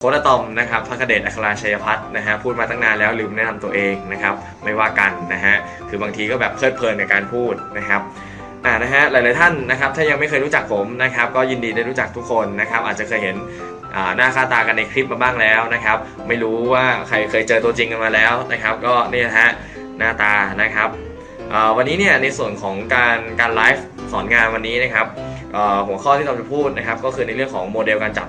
โค้ดอะตอมนะครับพักเดชอัคราชัยพัฒน์นะฮะพูดมาตั้งนานแล้วลืมแนะนำตัวเองนะครับไม่ว่ากันนะฮะคือบางทีก็แบบเพลิดเพลินในการพูดนะครับอ่านะฮะหลาย ๆ ท่านนะครับถ้ายังไม่เคยรู้จักผมนะครับก็ยินดีได้รู้จักทุกคนนะครับอาจจะเคยเห็นหน้าค่าตากันในคลิปมาบ้างแล้วนะครับไม่รู้ว่าใครเคยเจอตัวจริงกันมาแล้วนะครับก็นี่นะฮะหน้าตานะครับวันนี้เนี่ยในส่วนของการการไลฟ์สอนงานวันนี้นะครับหัวข้อที่เราจะพูดนะครับก็คือในเรื่องของโมเดลการจับ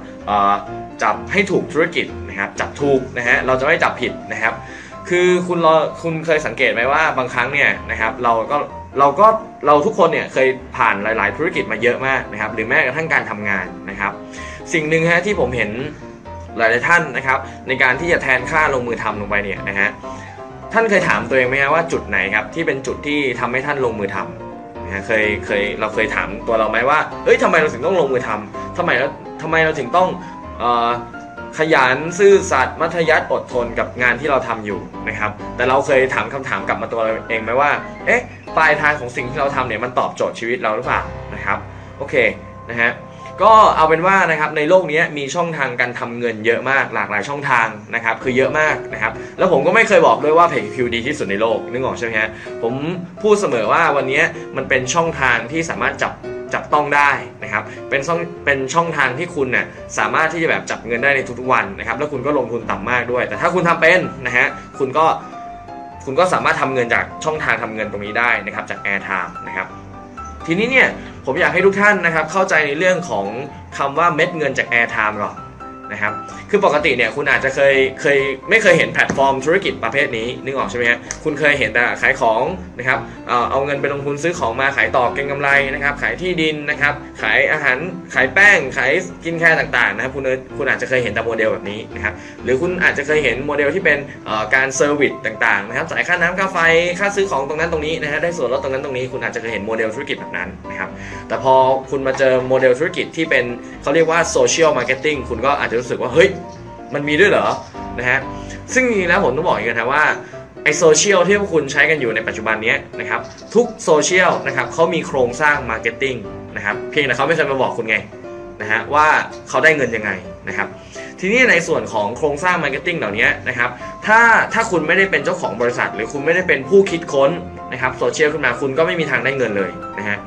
จับให้ถูกธุรกิจนะครับจับถูกนะฮะเราจะไม่จับผิดนะครับ คือคุณเรอคุณเคยสังเกตไหมว่าบางครั้งเนี่ยนะครับเราก็เราก็เราทุกคนเนี่ยเคยผ่านหลาย ๆ ธุรกิจมาเยอะมากนะครับ หรือแม้กระทั่งการทำงานนะครับ สิ่งหนึ่งฮะที่ผมเห็นหลาย ๆ ท่านนะครับ ในการที่จะแทนค่าลงมือทำลงไปเนี่ยนะฮะท่านเคยถามตัวเองไหมฮะว่าจุดไหนครับที่เป็นจุดที่ทำให้ท่านลงมือทำนะฮะเคยเคยเราเคยถามตัวเราไหมว่าเฮ้ยทำไมเราถึงต้องลงมือทำทำไมเราทำไมเราถึงต้อง ขยันซื่อสัตย์มัธยัติอดทนกับงานที่เราทำอยู่นะครับ แต่เราเคยถามคำถามกลับมาตัวเราเองไหมว่า เอ๊ะ ปลายทางของสิ่งที่เราทำเนี่ยมันตอบโจทย์ชีวิตเราหรือเปล่านะครับ โอเคนะฮะ ก็เอาเป็นว่านะครับในโลกนี้มีช่องทางการทำเงินเยอะมากหลากหลายช่องทางนะครับคือเยอะมากนะครับ แล้วผมก็ไม่เคยบอกด้วยว่าเพจคิวดีที่สุดในโลกนึกออกใช่ไหมฮะผมพูดเสมอว่าวันนี้มันเป็นช่องทางที่สามารถจับ จับต้องได้นะครับ เป็นช่องเป็นช่องทางที่คุณเนี่ยสามารถที่จะแบบจับเงินได้ในทุกๆวันนะครับ แล้วคุณก็ลงทุนต่ำมากด้วย แต่ถ้าคุณทำเป็นนะฮะคุณก็คุณก็สามารถทำเงินจากช่องทางทำเงินตรงนี้ได้นะครับ จาก Airtime นะครับทีนี้เนี่ยผมอยากให้ทุกท่านนะครับเข้าใจในเรื่องของคำว่าเม็ดเงินจาก Airtime ก่อน นะครับ คือปกติเนี่ยคุณอาจจะเคยเคยไม่เคยเห็นแพลตฟอร์มธุรกิจประเภทนี้นึกออกใช่ไหมฮะคุณเคยเห็นแต่ขายของนะครับเอ่อเอาเงินไปลงทุนซื้อของมาขายต่อเก็งกำไรนะครับ ขายที่ดินนะครับ ขายอาหารขายแป้งขาย skincare ต่างๆนะครับคุณคุณอาจจะเคยเห็นแต่โมเดลแบบนี้นะครับ หรือคุณอาจจะเคยเห็นโมเดลที่เป็นการ service ต่างๆนะครับจ่ายค่าน้ำค่าไฟค่าซื้อของตรงนั้นตรงนี้นะฮะได้ส่วนลดตรงนั้นตรงนี้คุณอาจจะเคยเห็นโมเดลธุรกิจแบบนั้นนะครับ แต่พอคุณมาเจอโมเดลธุรกิจที่เป็นเขาเรียกว่า social marketing คุณก็อาจจะรู้สึกว่าเฮ้ยมันมีด้วยเหรอนะฮะซึ่งจริงๆแล้วผมต้องบอกอย่างนี้นะว่าไอ้โซเชียลที่พวกคุณใช้กันอยู่ในปัจจุบันนี้นะครับทุกโซเชียลนะครับเขามีโครงสร้าง marketing นะครับเพียงแต่เขาไม่เคยมาบอกคุณไงนะฮะว่าเขาได้เงินยังไงนะครับทีนี้ในส่วนของโครงสร้าง marketing เหล่านี้นะครับถ้าถ้าคุณไม่ได้เป็นเจ้าของบริษัท หรือคุณไม่ได้เป็นผู้คิดค้นนะครับโซเชียลขึ้นมาคุณก็ไม่มีทางได้เงินเลยนะฮะ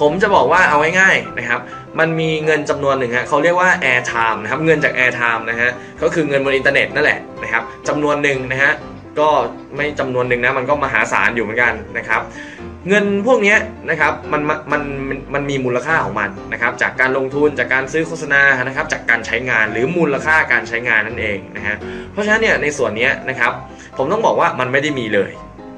ผมจะบอกว่าเอาง่ายๆนะครับ มันมีเงินจำนวนหนึ่งฮะเขาเรียกว่า air time นะครับ เงินจาก air time นะฮะ ก็คือเงินบนอินเทอร์เน็ตนั่นแหละนะครับจำนวนหนึ่งนะฮะ ก็ไม่จำนวนหนึ่งนะ มันก็มหาศาลอยู่เหมือนกันนะครับ เงินพวกนี้นะครับ มันมันมันมันมีมูลค่าของมันนะครับ จากการลงทุน จากการซื้อโฆษณา นะครับ จากการใช้งาน หรือมูลค่าการใช้งานนั่นเองนะฮะ เพราะฉะนั้นเนี่ยในส่วนนี้นะครับ ผมต้องบอกว่ามันไม่ได้มีเลย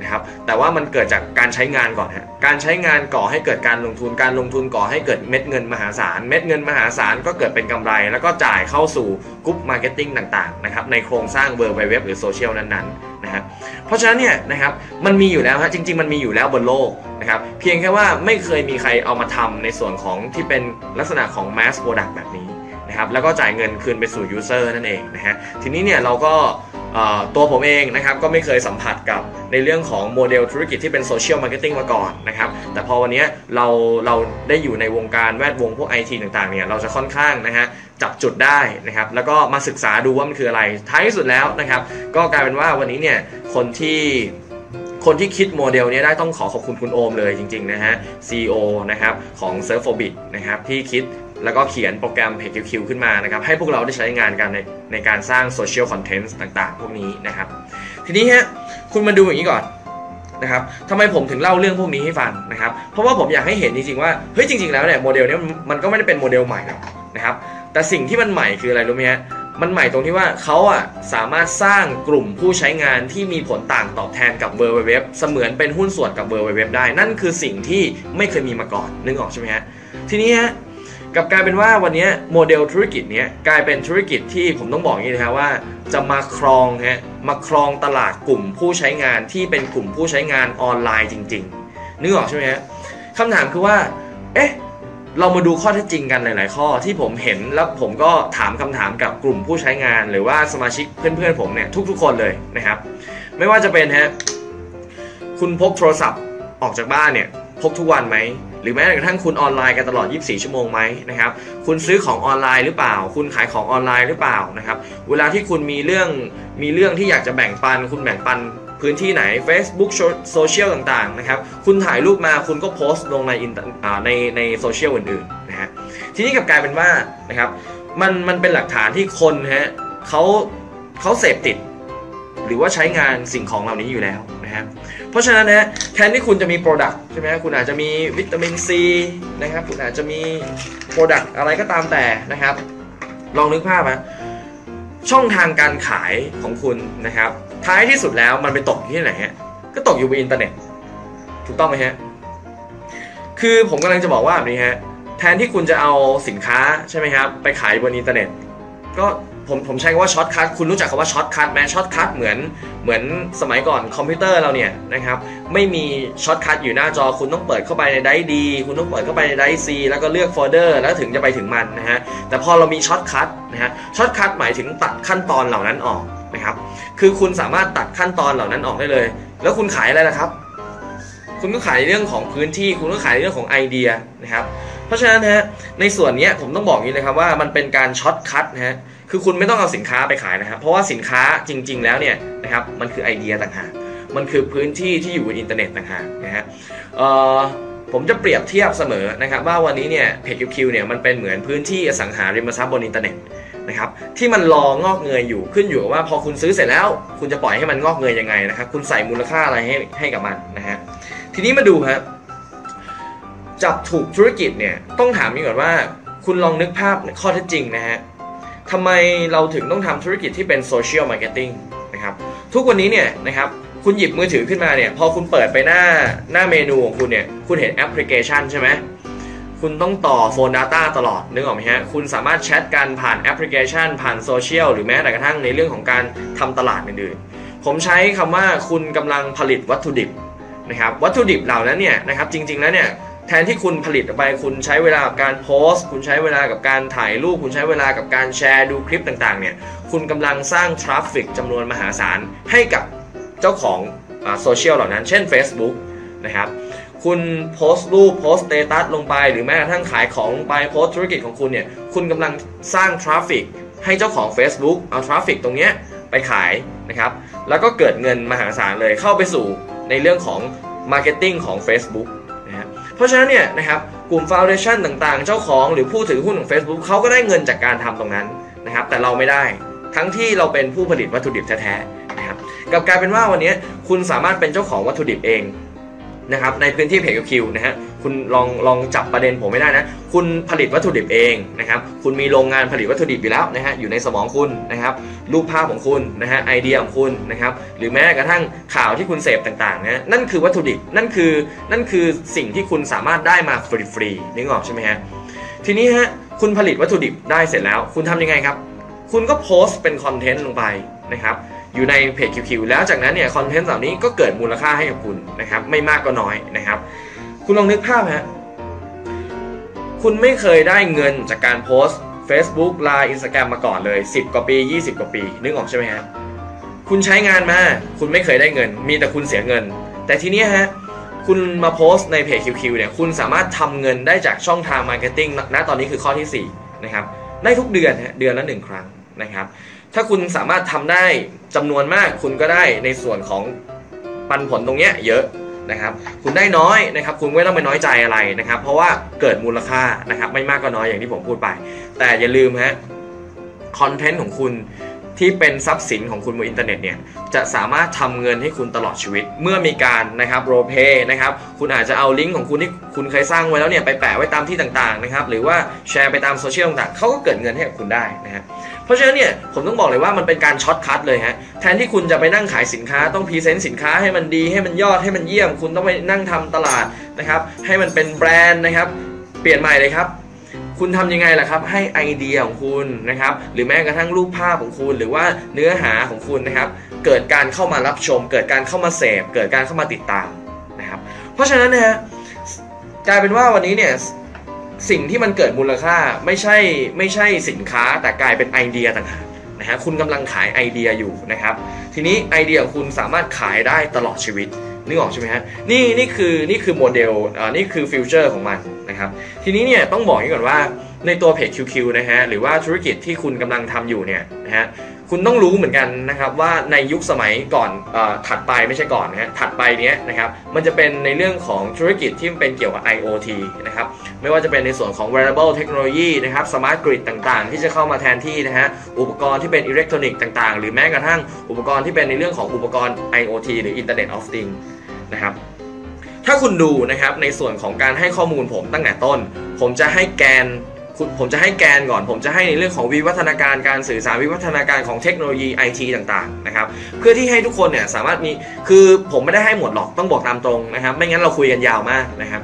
นะครับแต่ว่ามันเกิดจากการใช้งานก่อนฮะการใช้งานก่อให้เกิดการลงทุนการลงทุนก่อให้เกิดเม็ดเงินมหาศาล เม็ดเงินมหาศาลก็เกิดเป็นกำไร แล้วก็จ่ายเข้าสู่ group marketing ต่างๆนะครับในโครงสร้างเบอร์ไวเว็บหรือโซเชียลนั้นๆนะฮะเพราะฉะนั้นเนี่ยนะครับมันมีอยู่แล้วฮะจริง ๆ มันมีอยู่แล้วบนโลกนะครับเพียงแค่ว่าไม่เคยมีใครเอามาทำในส่วนของที่เป็นลักษณะของ mass product แบบนี้นะครับแล้วก็จ่ายเงินคืนไปสู่ user นั่นเองนะฮะทีนี้เนี่ยเราก็ ตัวผมเองนะครับก็ไม่เคยสัมผัสกับในเรื่องของโมเดลธุรกิจที่เป็น social marketing มาก่อนนะครับแต่พอวันนี้เราเราได้อยู่ในวงการแวดวงพวกไอทีต่างๆเนี่ยเราจะค่อนข้างนะฮะจับจุดได้นะครับแล้วก็มาศึกษาดูว่ามันคืออะไรท้ายที่สุดแล้วนะครับก็กลายเป็นว่าวันนี้เนี่ยคนที่คนที่คิดโมเดลนี้ได้ต้องขอขอบคุณคุณโอมเลยจริงๆนะฮะ CEO นะครับของ s u r f o b i t นะครับที่คิด แล้วก็เขียนโปรแกรม p a g e Q ขึ้นมานะครับให้พวกเราได้ใช้งานกันในในการสร้าง social content ต่างๆ พวกนี้นะครับ ทีนี้ฮะคุณมาดูอย่างนี้ก่อนนะครับทำไมผมถึงเล่าเรื่องพวกนี้ให้ฟังนะครับ เพราะว่าผมอยากให้เห็นจริงๆว่าเฮ้ยจริงๆแล้วเนี่ยโมเดลนี้มันก็ไม่ได้เป็นโมเดลใหม่หรอกนะครับ แต่สิ่งที่มันใหม่คืออะไรรู้ไหมฮะมันใหม่ตรงที่ว่าเขาอะสามารถสร้างกลุ่มผู้ใช้งานที่มีผลต่างตอบแทนกับเบอร์เว็บเสมือนเป็นหุ้นส่วนกับเบอร์เว็บได้ นั่นคือสิ่งที่ไม่เคยมีมาก่อนนึกออกใช่ไหมฮะทีนี้ฮะ กับกลายเป็นว่าวันนี้โมเดลธุรกิจนี้กลายเป็นธุรกิจที่ผมต้องบอกอย่างนี้นะครับว่า จะมาครองฮะมาครองตลาดกลุ่มผู้ใช้งานที่เป็นกลุ่มผู้ใช้งานออนไลน์จริงๆนึกออกใช่ไหมฮะคำถามคือว่า เอ๊ะเรามาดูข้อเท็จจริงกันหลาย ๆ ข้อที่ผมเห็นแล้วผมก็ถามคำถามกับกลุ่มผู้ใช้งาน หรือว่าสมาชิกเพื่อน ๆ ผมเนี่ยทุก ๆ คนเลยนะครับ ไม่ว่าจะเป็นฮะคุณพกโทรศัพท์ออกจากบ้านเนี่ยพกทุกวันไหม หรือแม้กระทั่งคุณออนไลน์กันตลอด 24 ชั่วโมงไหมนะครับ คุณซื้อของออนไลน์หรือเปล่า คุณขายของออนไลน์หรือเปล่านะครับ เวลาที่คุณมีเรื่องมีเรื่องที่อยากจะแบ่งปัน คุณแบ่งปันพื้นที่ไหน Facebook โซเชียลต่างๆนะครับ คุณถ่ายรูปมาคุณก็โพสต์ลงในอินในในโซเชียลอื่นๆนะฮะ ทีนี้กับกลายเป็นว่านะครับมันมันเป็นหลักฐานที่คนฮะเขาเขาเสพติด หรือว่าใช้งานสิ่งของเหล่านี้อยู่แล้วนะครับ เพราะฉะนั้นนะแทนที่คุณจะมี product ใช่ไหมคุณอาจจะมีวิตามินซีนะครับ คุณอาจจะมี product อะไรก็ตามแต่นะครับ ลองนึกภาพนะช่องทางการขายของคุณนะครับ ท้ายที่สุดแล้วมันไปตกที่ไหนฮะก็ตกอยู่บนอินเทอร์เน็ตถูกต้องไหมฮะคือผมกำลังจะบอกว่าแบบนี้ฮะแทนที่คุณจะเอาสินค้าใช่ไหมครับ ไปขายบนอินเทอร์เน็ต ก็ ผมผมใช้คำว่า shortcut คุณรู้จักคำว่า shortcut ไหม shortcut เหมือนเหมือนสมัยก่อนคอมพิวเตอร์เราเนี่ยนะครับไม่มี shortcut อยู่หน้าจอคุณต้องเปิดเข้าไปในไดดี คุณต้องเปิดเข้าไปในไดซีแล้วก็เลือกโฟลเดอร์แล้วถึงจะไปถึงมันนะฮะแต่พอเรามี shortcut นะฮะ shortcut หมายถึงตัดขั้นตอนเหล่านั้นออกนะครับคือคุณสามารถตัดขั้นตอนเหล่านั้นออกได้เลย แล้วคุณขายอะไรล่ะครับ คุณก็ขายเรื่องของพื้นที่ คุณก็ขายเรื่องของไอเดียนะครับ เพราะฉะนั้นฮะในส่วนนี้ผมต้องบอกนี้เลยครับว่ามันเป็นการ shortcut นะฮะคือคุณไม่ต้องเอาสินค้าไปขายนะครับเพราะว่าสินค้าจริง ๆ แล้วเนี่ยนะครับมันคือไอเดียต่างหากมันคือพื้นที่ที่อยู่บนอินเทอร์เน็ตต่างหากนะฮะผมจะเปรียบเทียบเสมอนะครับว่าวันนี้เนี่ยเพจคิวเนี่ยมันเป็นเหมือนพื้นที่อสังหาริมทรัพย์บนอินเทอร์เน็ตนะครับที่มันรองอกเงยอยู่ขึ้นอยู่กับว่าพอคุณซื้อเสร็จแล้ว คุณจะปล่อยให้มันงอกเงยยังไงนะครับคุณใส่มูลค่าอะไรให้ให้กับมันนะฮะทีนี้มาดูครับ จับถูกธุรกิจเนี่ยต้องถามนี้ก่อนว่า คุณลองนึกภาพข้อเท็จจริงนะฮะทำไมเราถึงต้องทำธุรกิจที่เป็น social marketing นะครับทุกวันนี้เนี่ยนะครับคุณหยิบมือถือขึ้นมาเนี่ยพอคุณเปิดไปหน้าหน้าเมนูของคุณเนี่ยคุณเห็นแอปพลิเคชันใช่ไหมคุณต้องต่อโฟน data ตลอดนึกออกไหมฮะคุณสามารถแชทกันผ่านแอปพลิเคชัน ผ่านโซเชียลหรือแม้แต่กระทั่งในเรื่องของการทำตลาดอื่นๆผมใช้คำว่าคุณกำลังผลิตวัตถุดิบนะครับวัตถุดิบเหล่านั้นเนี่ยนะครับจริงๆแล้วเนี่ย แทนที่คุณผลิตออกไปคุณใช้เวลากับการโพสต์ คุณใช้เวลากับการถ่ายรูป คุณใช้เวลากับการแชร์ดูคลิปต่างๆเนี่ยคุณกำลังสร้าง traffic จำนวนมหาศาลให้กับเจ้าของโซเชียลเหล่านั้น เช่น Facebook นะครับคุณโพสต์รูปโพสต์ status ลงไป หรือแม้กระทั่งขายของลงไปโพสต์ธุรกิจของคุณเนี่ยคุณกำลังสร้าง traffic ให้เจ้าของ Facebook เอา traffic ตรงเนี้ยไปขายนะครับแล้วก็เกิดเงินมหาศาลเลยเข้าไปสู่ในเรื่องของ marketing ของ Facebook เพราะฉะนั้นเนี่ยนะครับกลุ่ม foundation ต่างๆ เจ้าของหรือผู้ถือหุ้นของ Facebook เขาก็ได้เงินจากการทำตรงนั้นนะครับ แต่เราไม่ได้ทั้งที่เราเป็นผู้ผลิตวัตถุดิบแท้ๆนะครับกลับกลายเป็นว่าวันนี้คุณสามารถเป็นเจ้าของวัตถุดิบเองนะครับในพื้นที่เพจคิวนะฮะ คุณลองลองจับประเด็นผมไม่ได้นะ คุณผลิตวัตถุดิบเองนะครับ คุณมีโรงงานผลิตวัตถุดิบอยู่แล้วนะฮะอยู่ในสมองคุณนะครับ รูปภาพของคุณนะฮะไอเดียของคุณนะครับ หรือแม้กระทั่งข่าวที่คุณเสพต่างๆนะนั่นคือวัตถุดิบนั่นคือนั่นคือสิ่งที่คุณสามารถได้มาฟรีๆนึกออกใช่ไหมฮะทีนี้ฮะคุณผลิตวัตถุดิบได้เสร็จแล้ว คุณทำยังไงครับ คุณก็โพสต์เป็นคอนเทนต์ลงไปนะครับอยู่ในเพจคิวแล้วจากนั้นเนี่ยคอนเทนต์เหล่านี้ก็เกิดมูลค่าให้กับคุณนะครับไม่มากก็น้อยนะครับ คุณลองนึกภาพฮะ คุณไม่เคยได้เงินจากการโพสต์ Facebook ไลน์ Instagram มาก่อนเลย 10 กว่าปี 20 กว่าปี นึกออกใช่ไหมฮะ คุณใช้งานมา คุณไม่เคยได้เงิน มีแต่คุณเสียเงิน แต่ทีนี้ฮะ คุณมาโพสต์ในเพจคิวเนี่ย คุณสามารถทำเงินได้จากช่องทาง marketing ณตอนนี้คือข้อที่ 4 นะครับ ได้ทุกเดือนฮะ เดือนละ 1 ครั้งนะครับ ถ้าคุณสามารถทำได้จำนวนมาก คุณก็ได้ในส่วนของปันผลตรงเนี้ยเยอะ นะครับคุณได้น้อยนะครับคุณไม่ต้องไปน้อยใจอะไรนะครับ เพราะว่าเกิดมูลค่านะครับไม่มากก็น้อยอย่างที่ผมพูดไป แต่อย่าลืมฮะ content ของคุณ ที่เป็นทรัพย์สินของคุณบนอินเทอร์เน็ตเนี่ยจะสามารถทำเงินให้คุณตลอดชีวิต เมื่อมีการนะครับโรเพนะครับคุณอาจจะเอาลิงก์ของคุณที่คุณเคยสร้างไว้แล้วเนี่ยไปแปะไว้ตามที่ต่างๆนะครับหรือว่าแชร์ไปตามโซเชียลต่างๆเขาก็เกิดเงินให้กับคุณได้นะฮะเพราะฉะนั้นเนี่ยผมต้องบอกเลยว่ามันเป็นการ shortcut เลยฮะแทนที่คุณจะไปนั่งขายสินค้าต้อง present สินค้าให้มันดีให้มันยอดให้มันเยี่ยม คุณต้องไปนั่งทำตลาดนะครับให้มันเป็นแบรนด์นะครับเปลี่ยนใหม่เลยครับ คุณทำยังไงล่ะครับ ให้ไอเดียของคุณนะครับ หรือแม้กระทั่งรูปภาพของคุณ หรือว่าเนื้อหาของคุณนะครับ เกิดการเข้ามารับชม เกิดการเข้ามาเสพ เกิดการเข้ามาติดตามนะครับ เพราะฉะนั้นนะฮะกลายเป็นว่าวันนี้เนี่ยสิ่งที่มันเกิดมูลค่าไม่ใช่ไม่ใช่สินค้าแต่กลายเป็นไอเดียต่างหากนะฮะคุณกำลังขายไอเดียอยู่นะครับ ทีนี้ไอเดียของคุณสามารถขายได้ตลอดชีวิต นึกออกใช่ไหมฮะนี่นี่คือนี่คือโมเดลอ่านี่คือ future ของมันนะครับทีนี้เนี่ยต้องบอกอย่างนี้ก่อนว่าในตัวเพจ QQ นะฮะหรือว่าธุรกิจที่คุณกำลังทำอยู่เนี่ยนะฮะ คุณต้องรู้เหมือนกันนะครับว่าในยุคสมัยก่อน เอ้ย ถัดไปไม่ใช่ก่อนนะฮะถัดไปเนี้ยนะครับมันจะเป็นในเรื่องของธุรกิจที่เป็นเกี่ยวกับ IoT นะครับไม่ว่าจะเป็นในส่วนของ wearable technology นะครับ smart grid ต่างๆ ที่จะเข้ามาแทนที่นะฮะอุปกรณ์ที่เป็นอิเล็กทรอนิกส์ต่างๆ หรือแม้กระทั่งอุปกรณ์ที่เป็นในเรื่องของอุปกรณ์ IoT หรือ Internet of Things นะครับถ้าคุณดูนะครับในส่วนของการให้ข้อมูลผมตั้งแต่ต้น ผมจะให้แกน ผมจะให้แกนก่อน ผมจะให้ในเรื่องของวิวัฒนาการการสื่อสารวิวัฒนาการของเทคโนโลยีไอทีต่างๆนะครับเพื่อที่ให้ทุกคนเนี่ยสามารถมีคือผมไม่ได้ให้หมดหรอกต้องบอกตามตรงนะครับ ไม่งั้นเราคุยกันยาวมากนะครับ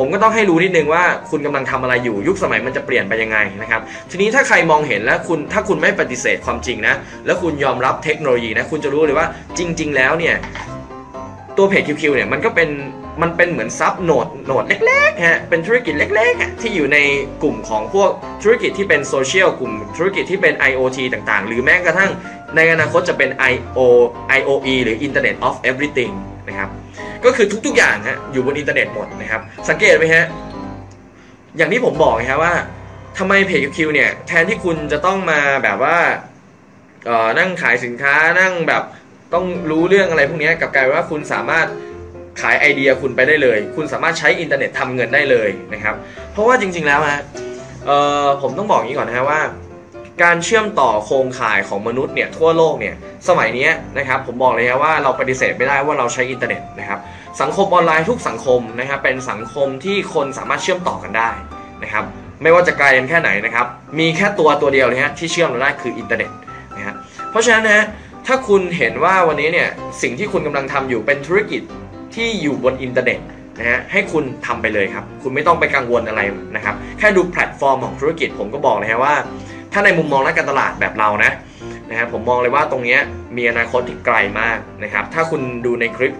ผมก็ต้องให้รู้นิดนึงว่าคุณกำลังทำอะไรอยู่ยุคสมัยมันจะเปลี่ยนไปยังไงนะครับ ทีนี้ถ้าใครมองเห็นแล้วคุณถ้าคุณไม่ปฏิเสธความจริงนะ แล้วคุณยอมรับเทคโนโลยีนะ คุณจะรู้เลยว่าจริง ๆ แล้วเนี่ย ตัวเพจ QQ เนี่ยมันก็เป็น มันเป็นเหมือนซับโหนดโหนดเล็กๆฮะเป็นธุรกิจเล็กๆที่อยู่ในกลุ่มของพวกธุรกิจที่เป็นโซเชียลกลุ่มธุรกิจที่เป็น IoT ต่างๆ หรือแม้กระทั่งในอนาคตจะเป็น IO IOE หรือ Internet of Everything นะครับก็คือทุก ๆ อย่างฮะอยู่บนอินเทอร์เน็ตหมดนะครับ สังเกตไหมฮะอย่างที่ผมบอกนะครับว่าทำไมเพจ QQ เนี่ยแทนที่คุณจะต้องมาแบบว่านั่งขายสินค้านั่งแบบต้องรู้เรื่องอะไรพวกนี้กลับกลายว่าคุณสามารถ ขายไอเดียคุณไปได้เลย คุณสามารถใช้อินเทอร์เน็ตทำเงินได้เลยนะครับ เพราะว่าจริงๆแล้วฮะผมต้องบอกอย่างนี้ก่อนนะฮะว่า การเชื่อมต่อโครงข่ายของมนุษย์เนี่ยทั่วโลกเนี่ยสมัยนี้นะครับผมบอกเลยนะว่าเราปฏิเสธไม่ได้ว่าเราใช้อินเทอร์เน็ตนะครับสังคมออนไลน์ทุกสังคมนะครับเป็นสังคมที่คนสามารถเชื่อมต่อกันได้นะครับไม่ว่าจะไกลกันแค่ไหนนะครับมีแค่ตัวตัวเดียวเลยฮะที่เชื่อมเราได้คืออินเทอร์เน็ตนะฮะเพราะฉะนั้นนะถ้าคุณเห็นว่าวันนี้เนี่ยสิ่งที่คุณกำลังทำอยู่เป็นธุรกิจ ที่อยู่บนอินเทอร์เน็ตนะฮะให้คุณทำไปเลยครับ คุณไม่ต้องไปกังวลอะไรนะครับ แค่ดูแพลตฟอร์มของธุรกิจผมก็บอกเลยฮะว่า ถ้าในมุมมองนักการตลาดแบบเรานะนะฮะผมมองเลยว่าตรงนี้มีอนาคตที่ไกลมากนะครับ ถ้าคุณดูในคลิป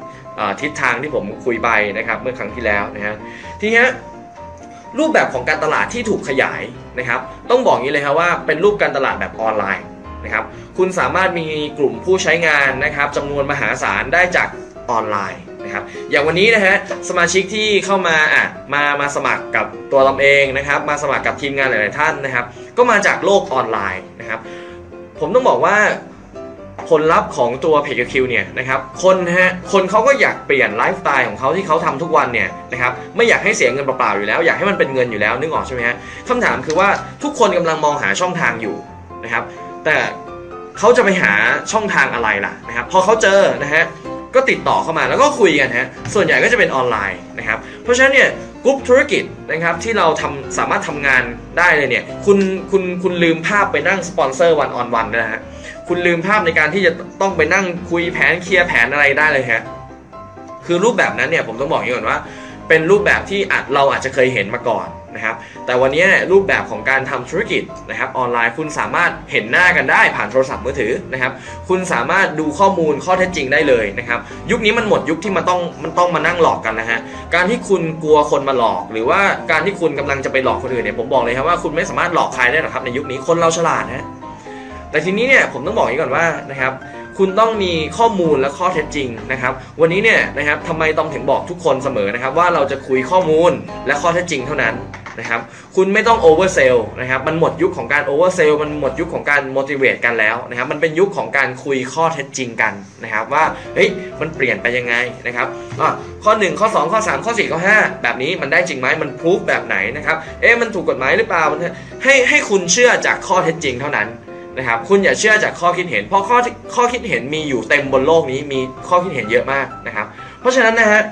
ทิศทางที่ผมคุยไปนะครับเมื่อครั้งที่แล้วนะฮะทีนี้รูปแบบของการตลาดที่ถูกขยายนะครับ ต้องบอกงี้เลยครับว่าเป็นรูปการตลาดแบบออนไลน์นะครับ คุณสามารถมีกลุ่มผู้ใช้งานนะครับจำนวนมหาศาลได้จากออนไลน์ นะครับอย่างวันนี้นะฮะสมาชิกที่เข้ามาอะมามาสมัครกับตัวเราเองนะครับมาสมัครกับทีมงานหลาย ๆ ท่านนะครับ ก็มาจากโลกออนไลน์นะครับผมต้องบอกว่าผลลัพธ์ของตัวเพจคิวเนี่ยนะครับคนฮะคนเขาก็อยากเปลี่ยนไลฟ์สไตล์ของเขาที่เขาทำทุกวันเนี่ยนะครับไม่อยากให้เสียเงินเปล่าๆอยู่แล้ว อยากให้มันเป็นเงินอยู่แล้วนึกออกใช่ไหมฮะคำถามคือว่าทุกคนกำลังมองหาช่องทางอยู่นะครับแต่เขาจะไปหาช่องทางอะไรล่ะนะครับพอเขาเจอนะฮะ ก็ติดต่อเข้ามาแล้วก็คุยกันฮะส่วนใหญ่ก็จะเป็นออนไลน์นะครับเพราะฉะนั้นเนี่ยกลุ่มธุรกิจนะครับที่เราทำสามารถทำงานได้เลยเนี่ยคุณคุณคุณลืมภาพไปนั่งสปอนเซอร์วันออนวันนะฮะคุณลืมภาพในการที่จะต้องไปนั่งคุยแผนเคลียร์แผนอะไรได้เลยฮะคือรูปแบบนั้นเนี่ยผมต้องบอกอย่างนี้ก่อนว่า เป็นรูปแบบที่อาจเราอาจจะเคยเห็นมาก่อน นะครับแต่วันนี้รูปแบบของการทำธุรกิจนะครับออนไลน์คุณสามารถเห็นหน้ากันได้ผ่านโทรศัพท์มือถือนะครับคุณสามารถดูข้อมูลข้อเท็จจริงได้เลยนะครับยุคนี้มันหมดยุคที่มันต้องมันต้องมานั่งหลอกกันนะฮะการที่คุณกลัวคนมาหลอก หรือว่าการที่คุณกำลังจะไปหลอกคนอื่นเนี่ยผมบอกเลยครับว่าคุณไม่สามารถหลอกใครได้หรอกครับในยุคนี้คนเราฉลาดนะแต่ทีนี้เนี่ยผมต้องบอกอย่างนี้ก่อนว่านะครับ คุณต้องมีข้อมูลและข้อเท็จจริงนะครับ วันนี้เนี่ยนะครับทำไมต้องถึงบอกทุกคนเสมอนะครับ ว่าเราจะคุยข้อมูลและข้อเท็จจริงเท่านั้นนะครับคุณไม่ต้อง oversell นะครับมันหมดยุคของการ oversell มันหมดยุคของการ motivate กันแล้วนะครับมันเป็นยุคของการคุยข้อเท็จจริงกันนะครับว่าเฮ้ยมันเปลี่ยนไปยังไงนะครับข้อ 1 ข้อ 2 ข้อ 3 ข้อ 4 ข้อ 5 แบบนี้มันได้จริงไหมมันพิสูจน์แบบไหนนะครับเอ๊ะมันถูกกฎหมายหรือเปล่าให้ให้คุณเชื่อจากข้อเท็จจริงเท่านั้น นะครับคุณอย่าเชื่อจากข้อคิดเห็น เพราะข้อข้อคิดเห็นมีอยู่เต็มบนโลกนี้มีข้อคิดเห็นเยอะมากนะครับ เพราะฉะนั้นนะฮะ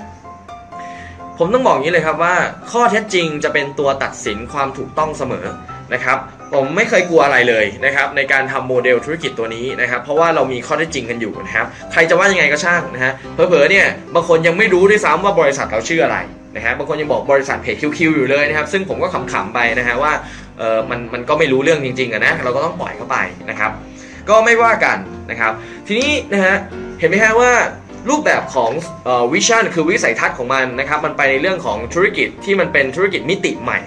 ผมต้องบอกอย่างนี้เลยครับว่า ข้อเท็จจริงจะเป็นตัวตัดสินความถูกต้องเสมอนะครับผมไม่เคยกลัวอะไรเลยนะครับในการทำโมเดลธุรกิจตัวนี้นะครับเพราะว่าเรามีข้อเท็จจริงกันอยู่นะครับใครจะว่ายังไงก็ช่างนะฮะเผลอๆเนี่ยบางคนยังไม่รู้ด้วยซ้ำว่าบริษัทเราชื่ออะไรนะฮะบางคนยังบอกบริษัทเพจคิวๆอยู่เลยนะครับซึ่งผมก็ขำๆไปนะฮะว่า เออมันมันก็ไม่รู้เรื่องจริงๆอะนะเราก็ต้องปล่อยเข้าไปนะครับ ก็ไม่ว่ากันนะครับ ทีนี้นะฮะเห็นไหมฮะว่ารูปแบบของ vision คือวิสัยทัศน์ของมันนะครับ มันไปในเรื่องของธุรกิจที่มันเป็นธุรกิจมิติใหม่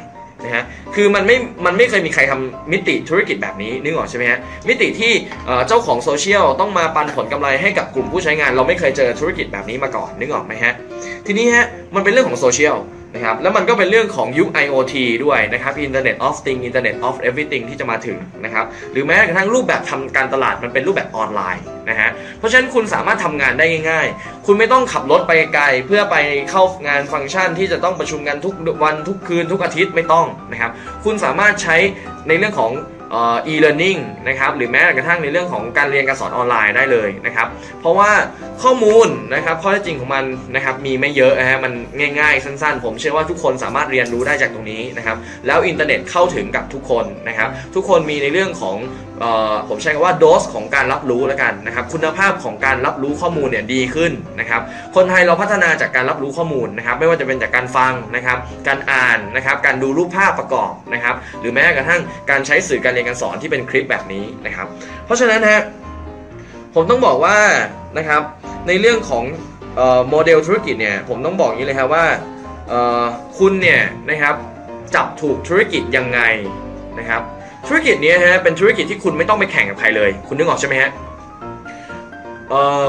นะฮะคือมันไม่มันไม่เคยมีใครทำมิติธุรกิจแบบนี้นึกออกใช่ไหมฮะมิติที่เจ้าของโซเชียลต้องมาปันผลกำไรให้กับกลุ่มผู้ใช้งาน เราไม่เคยเจอธุรกิจแบบนี้มาก่อนนึกออกไหมฮะทีนี้ฮะมันเป็นเรื่องของโซเชียล นะครับแล้วมันก็เป็นเรื่องของยุค IoT ด้วยนะครับ Internet of Things Internet of Everything ที่จะมาถึงนะครับหรือแม้กระทั่งรูปแบบทำการตลาดมันเป็นรูปแบบออนไลน์นะฮะเพราะฉะนั้นคุณสามารถทำงานได้ง่ายๆ คุณไม่ต้องขับรถไปไกลเพื่อไปเข้างานฟังก์ชันที่จะต้องประชุมกันทุกวันทุกคืนทุกอาทิตย์ไม่ต้องนะครับคุณสามารถใช้ในเรื่องของ e-learning นะครับหรือแม้กระทั่งในเรื่องของการเรียนการสอนออนไลน์ได้เลยนะครับเพราะว่าข้อมูลนะครับข้อเท็จจริงของมันนะครับมีไม่เยอะนะฮะมันง่ายๆ สั้นๆ ผมเชื่อว่าทุกคนสามารถเรียนรู้ได้จากตรงนี้นะครับแล้วอินเทอร์เน็ตเข้าถึงกับทุกคนนะครับทุกคนมีในเรื่องของผมใช้คำว่าโดสของการรับรู้แล้วกันนะครับคุณภาพของการรับรู้ข้อมูลเนี่ยดีขึ้นนะครับคนไทยเราพัฒนาจากการรับรู้ข้อมูลนะครับไม่ว่าจะเป็นจากการฟังนะครับการอ่านนะครับการดูรูปภาพประกอบนะครับหรือแม้กระทั่งการใช้สื่อการเรียนการสอนที่เป็นคลิปแบบนี้นะครับ เพราะฉะนั้นฮะผมต้องบอกว่านะครับในเรื่องของโมเดลธุรกิจเนี่ยผมต้องบอกอย่างนี้เลยครับว่าคุณเนี่ยนะครับจับถูกธุรกิจยังไงนะครับธุรกิจนี้ฮะเป็นธุรกิจที่คุณไม่ต้องไปแข่งกับใครเลย คุณนึกออกใช่ไหมฮะ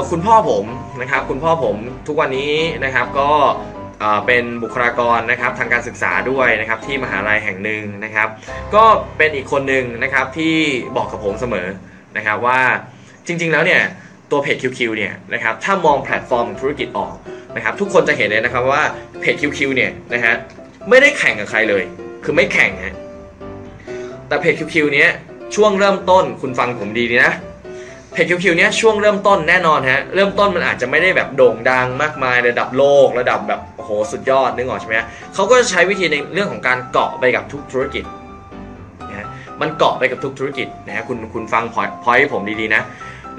คุณพ่อผมนะครับคุณพ่อผมทุกวันนี้นะครับก็ เป็นบุคลากรนะครับทางการศึกษาด้วยนะครับที่มหาลัยแห่งหนึ่งนะครับ ก็เป็นอีกคนหนึ่งนะครับที่บอกกับผมเสมอนะครับว่าจริง ๆ แล้วเนี่ยตัวเพจ QQ เนี่ยนะครับถ้ามองแพลตฟอร์มธุรกิจออกนะครับทุกคนจะเห็นเลยนะครับว่าเพจ QQ เนี่ยนะฮะไม่ได้แข่งกับใครเลย คือไม่แข่งฮะแต่เพจ QQ เนี้ยช่วงเริ่มต้นคุณฟังผมดีนะ เพจ QQ เนี้ยช่วงเริ่มต้นแน่นอนฮะ เริ่มต้นมันอาจจะไม่ได้แบบโด่งดังมากมายระดับโลกระดับแบบโอ้โหสุดยอดนึกออกใช่ไหมเขาก็จะใช้วิธีในเรื่องของการเกาะไปกับทุกธุรกิจนะมันเกาะไปกับทุกธุรกิจนะฮะคุณคุณฟังพอยพอยผมดีๆนะ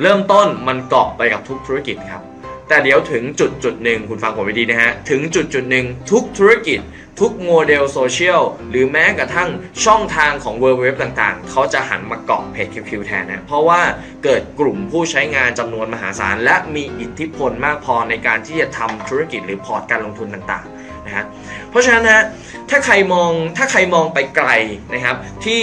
เริ่มต้นมันเกาะไปกับทุกธุรกิจครับ แต่เดี๋ยวถึงจุดจุดหนึ่งคุณฟังผมดีๆนะฮะ ถึงจุดจุดหนึ่งทุกธุรกิจ ทุกโมเดลโซเชียลหรือแม้กระทั่งช่องทางของเว็บต่างๆ เขาจะหันมาเกาะเพจ QQ แทนนะ เพราะว่าเกิดกลุ่มผู้ใช้งานจำนวนมหาศาล และมีอิทธิพลมากพอในการที่จะทำธุรกิจหรือพอร์ตการลงทุนต่างๆนะฮะเพราะฉะนั้นนะถ้าใครมองถ้าใครมองไปไกลนะครับที่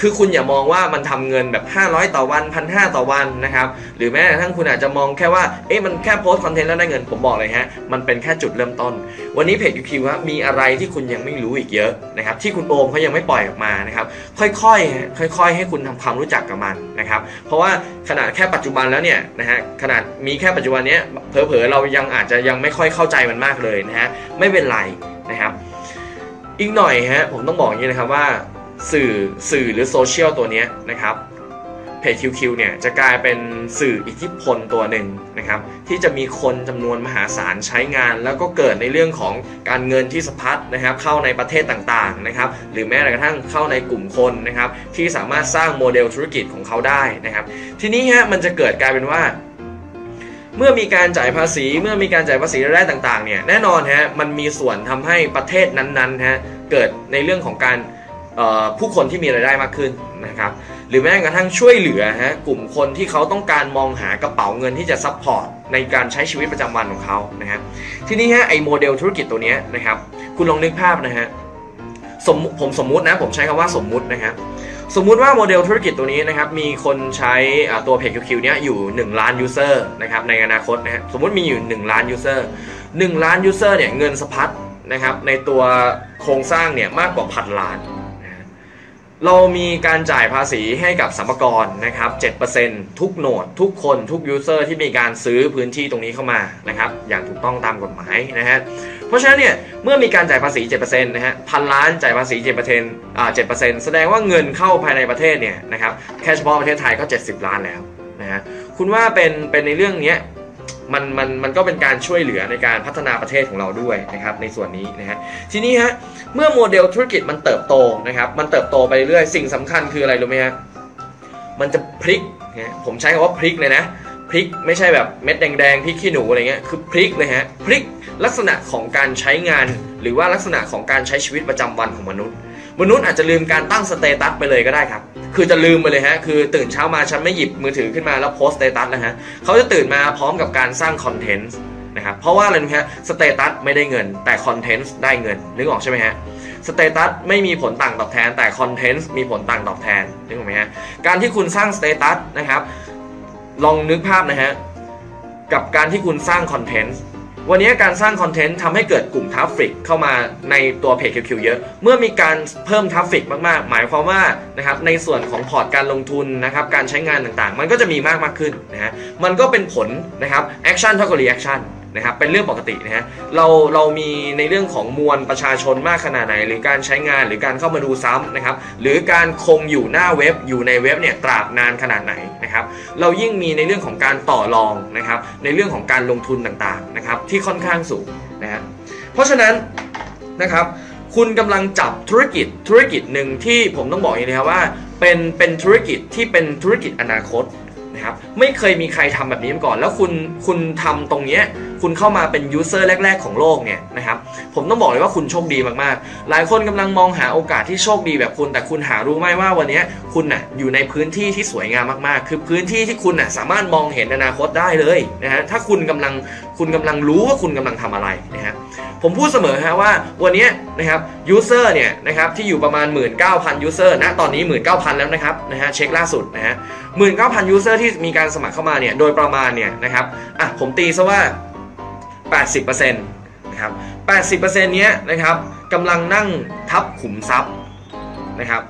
คือคุณอย่ามองว่ามันทำเงินแบบ 500 ต่อวันพันหต่อวันนะครับ หรือแม้กระทั่งคุณอาจจะมองแค่ว่า เอ๊ะมันแค่โพสต์คอนเทนต์แล้วได้เงิน ผมบอกเลยฮะ มันเป็นแค่จุดเริ่มต้น วันนี้เพจยูคิวว่ามีอะไรที่คุณยังไม่รู้อีกเยอะนะครับ ที่คุณโอมเขายังไม่ปล่อยออกมานะครับ ค่อยๆ ค่อย ๆ ให้คุณทำความรู้จักกับมันนะครับ เพราะว่าขนาดแค่ปัจจุบันแล้วเนี่ยนะฮะ ขนาดมีแค่ปัจจุบันเนี้ย เผลอๆ เรายังอาจจะยังไม่ค่อยเข้าใจมันมากเลยนะฮะ ไม่เป็นไรนะครับ อีกหน่อยฮะ ผมต้องบอกอย่างนี้นะครับว่า สื่อสื่อหรือโซเชียลตัวนี้นะครับเพจ QQ เนี่ยจะกลายเป็นสื่ออิทธิพลตัวหนึ่งนะครับที่จะมีคนจำนวนมหาศาลใช้งาน แล้วก็เกิดในเรื่องของการเงินที่สะพัดนะครับเข้าในประเทศต่างๆนะครับหรือแม้กระทั่งเข้าในกลุ่มคนนะครับที่สามารถสร้างโมเดลธุรกิจของเขาได้นะครับทีนี้ฮะมันจะเกิดกลายเป็นว่า เมื่อมีการจ่ายภาษีเมื่อมีการจ่ายภาษีรายได้ต่างๆเนี่ยแน่นอนฮะมันมีส่วนทำให้ประเทศนั้นๆฮะเกิดในเรื่องของการ ผู้คนที่มีรายได้มากขึ้นนะครับ หรือแม้กระทั่งช่วยเหลือฮะกลุ่มคนที่เขาต้องการมองหากระเป๋าเงินที่จะ support ในการใช้ชีวิตประจำวันของเขานะฮะทีนี้ฮะไอ้โมเดลธุรกิจตัวนี้นะครับ คุณลองนึกภาพนะฮะสมผมสมมุตินะผมใช้คำว่าสมมุตินะครับสมมุติว่าโมเดลธุรกิจตัวนี้นะครับมีคนใช้ตัวเพจ QQ เนี้ยอยู่ 1 ล้าน user นะครับในอนาคตนะฮะสมมติมีอยู่ 1 ล้าน user 1ล้าน user เนี่ยเงินสะพัดนะครับในตัวโครงสร้างเนี่ยมากกว่าพันล้าน เรามีการจ่ายภาษีให้กับสรรพากรนะครับ 7%ทุก node ทุกคนทุก user ที่มีการซื้อพื้นที่ตรงนี้เข้ามานะครับ อย่างถูกต้องตามกฎหมายนะฮะ เพราะฉะนั้นเนี่ย เมื่อมีการจ่ายภาษี 7%นะฮะ พันล้านจ่ายภาษี 7%อ่า 7%แสดงว่าเงินเข้าภายในประเทศเนี่ยนะครับ แค่เฉพาะประเทศไทยก็ 70 ล้านแล้วนะฮะ คุณว่าเป็น เป็นในเรื่องนี้ มันมันมันก็เป็นการช่วยเหลือในการพัฒนาประเทศของเราด้วยนะครับในส่วนนี้นะฮะทีนี้ฮะเมื่อโมเดลธุรกิจมันเติบโตนะครับมันเติบโตไปเรื่อยสิ่งสำคัญคืออะไรรู้ไหมฮะมันจะพลิกนะผมใช้คำว่าพลิกเลยนะพลิกไม่ใช่แบบเม็ดแดงๆพริกขี้หนูอะไรเงี้ยคือพลิกเลยฮะพลิกลักษณะของการใช้งาน หรือว่าลักษณะของการใช้ชีวิตประจำวันของมนุษย์ มนุษย์อาจจะลืมการตั้งสเตตัสไปเลยก็ได้ครับ คือจะลืมไปเลยฮะ คือตื่นเช้ามาฉันไม่หยิบมือถือขึ้นมาแล้วโพสต์สเตตัสนะฮะเขาจะตื่นมาพร้อมกับการสร้างคอนเทนต์นะครับ เพราะว่าอะไรนะฮะ สเตตัสไม่ได้เงิน แต่คอนเทนต์ได้เงิน นึกออกใช่ไหมฮะ สเตตัสไม่มีผลต่างตอบแทน แต่คอนเทนต์มีผลต่างตอบแทน นึกออกไหมฮะ การที่คุณสร้างสเตตัสนะครับ ลองนึกภาพนะฮะ กับการที่คุณสร้างคอนเทนต์ วันนี้การสร้างคอนเทนต์ทำให้เกิดกลุ่ม traffic เข้ามาในตัวเพจ QQ เยอะ เมื่อมีการเพิ่ม traffic มากๆ หมายความว่านะครับในส่วนของพอร์ตการลงทุนนะครับการใช้งานต่างๆ มันก็จะมีมากมากขึ้นนะฮะมันก็เป็นผลนะครับแอคชั่นเท่ากับรี action นะครับเป็นเรื่องปกตินะฮะเราเรามีในเรื่องของมวลประชาชนมากขนาดไหน หรือการใช้งานหรือการเข้ามาดูซ้ำนะครับหรือการคงอยู่หน้าเว็บอยู่ในเว็บเนี่ยตราบนานขนาดไหนนะครับเรายิ่งมีในเรื่องของการต่อรองนะครับในเรื่องของการลงทุนต่างๆนะครับที่ค่อนข้างสูงนะฮะเพราะฉะนั้นนะครับคุณกำลังจับธุรกิจธุรกิจหนึ่งที่ผมต้องบอกอย่างนี้ครับว่าเป็นเป็นธุรกิจที่เป็นธุรกิจอนาคตนะครับไม่เคยมีใครทำแบบนี้มาก่อน แล้วคุณคุณทำตรงเนี้ย คุณเข้ามาเป็นยูเซอร์แรก ๆ ของโลกเนี่ยนะครับผมต้องบอกเลยว่าคุณโชคดีมากๆ หลายคนกำลังมองหาโอกาสที่โชคดีแบบคุณ แต่คุณหารู้ไหมว่าวันนี้คุณน่ะอยู่ในพื้นที่ที่สวยงามมากๆ คือพื้นที่ที่คุณน่ะสามารถมองเห็นอนาคตได้เลยนะฮะถ้าคุณกำลังคุณกำลังรู้ว่าคุณกำลังทำอะไรนะฮะผมพูดเสมอฮะว่าวันนี้นะครับ user เนี่ยนะครับที่อยู่ประมาณ 19,000 user ณตอนนี้ 19,000 แล้วนะครับนะฮะเช็คล่าสุดนะฮะ19,000 user ที่มีการสมัครเข้ามาเนี่ยโดยประมาณเนี่ยนะครับอะผมตีซะว่า 80%นะครับ80%เนี้ยนะครับกำลังนั่งทับขุมทรัพย์นะครับ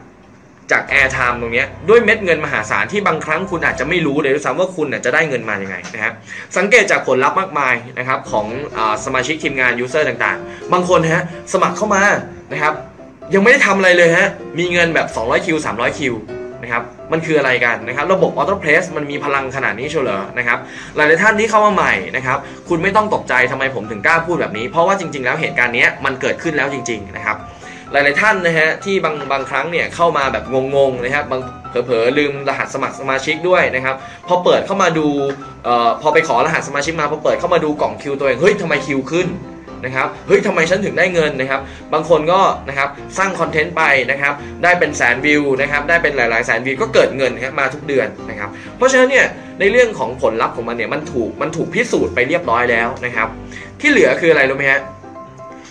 จาก airtime ตรงนี้ด้วยเม็ดเงินมหาศาลที่บางครั้งคุณอาจจะไม่รู้เลยด้วยซ้ำว่าคุณจะได้เงินมาอย่างไงนะครับสังเกตจากผลลัพธ์มากมายนะครับของอสมาชิกทีมงาน user ต่างๆ บางคนฮะสมัครเข้ามานะครับยังไม่ได้ทำอะไรเลยฮะมีเงินแบบ 200 Q 300 Q นะครับมันคืออะไรกันนะครับระบบ auto press มันมีพลังขนาดนี้เชียวเหรอนะครับหลายๆท่านที่เข้ามาใหม่นะครับคุณไม่ต้องตกใจทำไมผมถึงกล้าพูดแบบนี้ เพราะว่าจริง ๆ แล้วเหตุการณ์นี้มันเกิดขึ้นแล้วจริง ๆ นะครับหลาย ๆ ท่านนะฮะที่บางบางครั้งเนี่ยเข้ามาแบบงงๆนะครับบางเผลอๆลืมรหัสสมัครสมาชิกด้วยนะครับพอเปิดเข้ามาดูเอ่อพอไปขอรหัสสมาชิกมาพอเปิดเข้ามาดูกล่องคิวตัวเองเฮ้ยทำไมคิวขึ้น นะครับเฮ้ยทำไมฉันถึงได้เงินนะครับ บางคนก็นะครับสร้างคอนเทนต์ไปนะครับได้เป็นแสนวิวนะครับได้เป็นหลายๆแสนวิวก็เกิดเงินครับมาทุกเดือนนะครับ เพราะฉะนั้นเนี่ยในเรื่องของผลลัพธ์ของมันเนี่ยมันถูกมันถูกพิสูจน์ไปเรียบร้อยแล้วนะครับ ที่เหลือคืออะไรรู้ไหมฮะ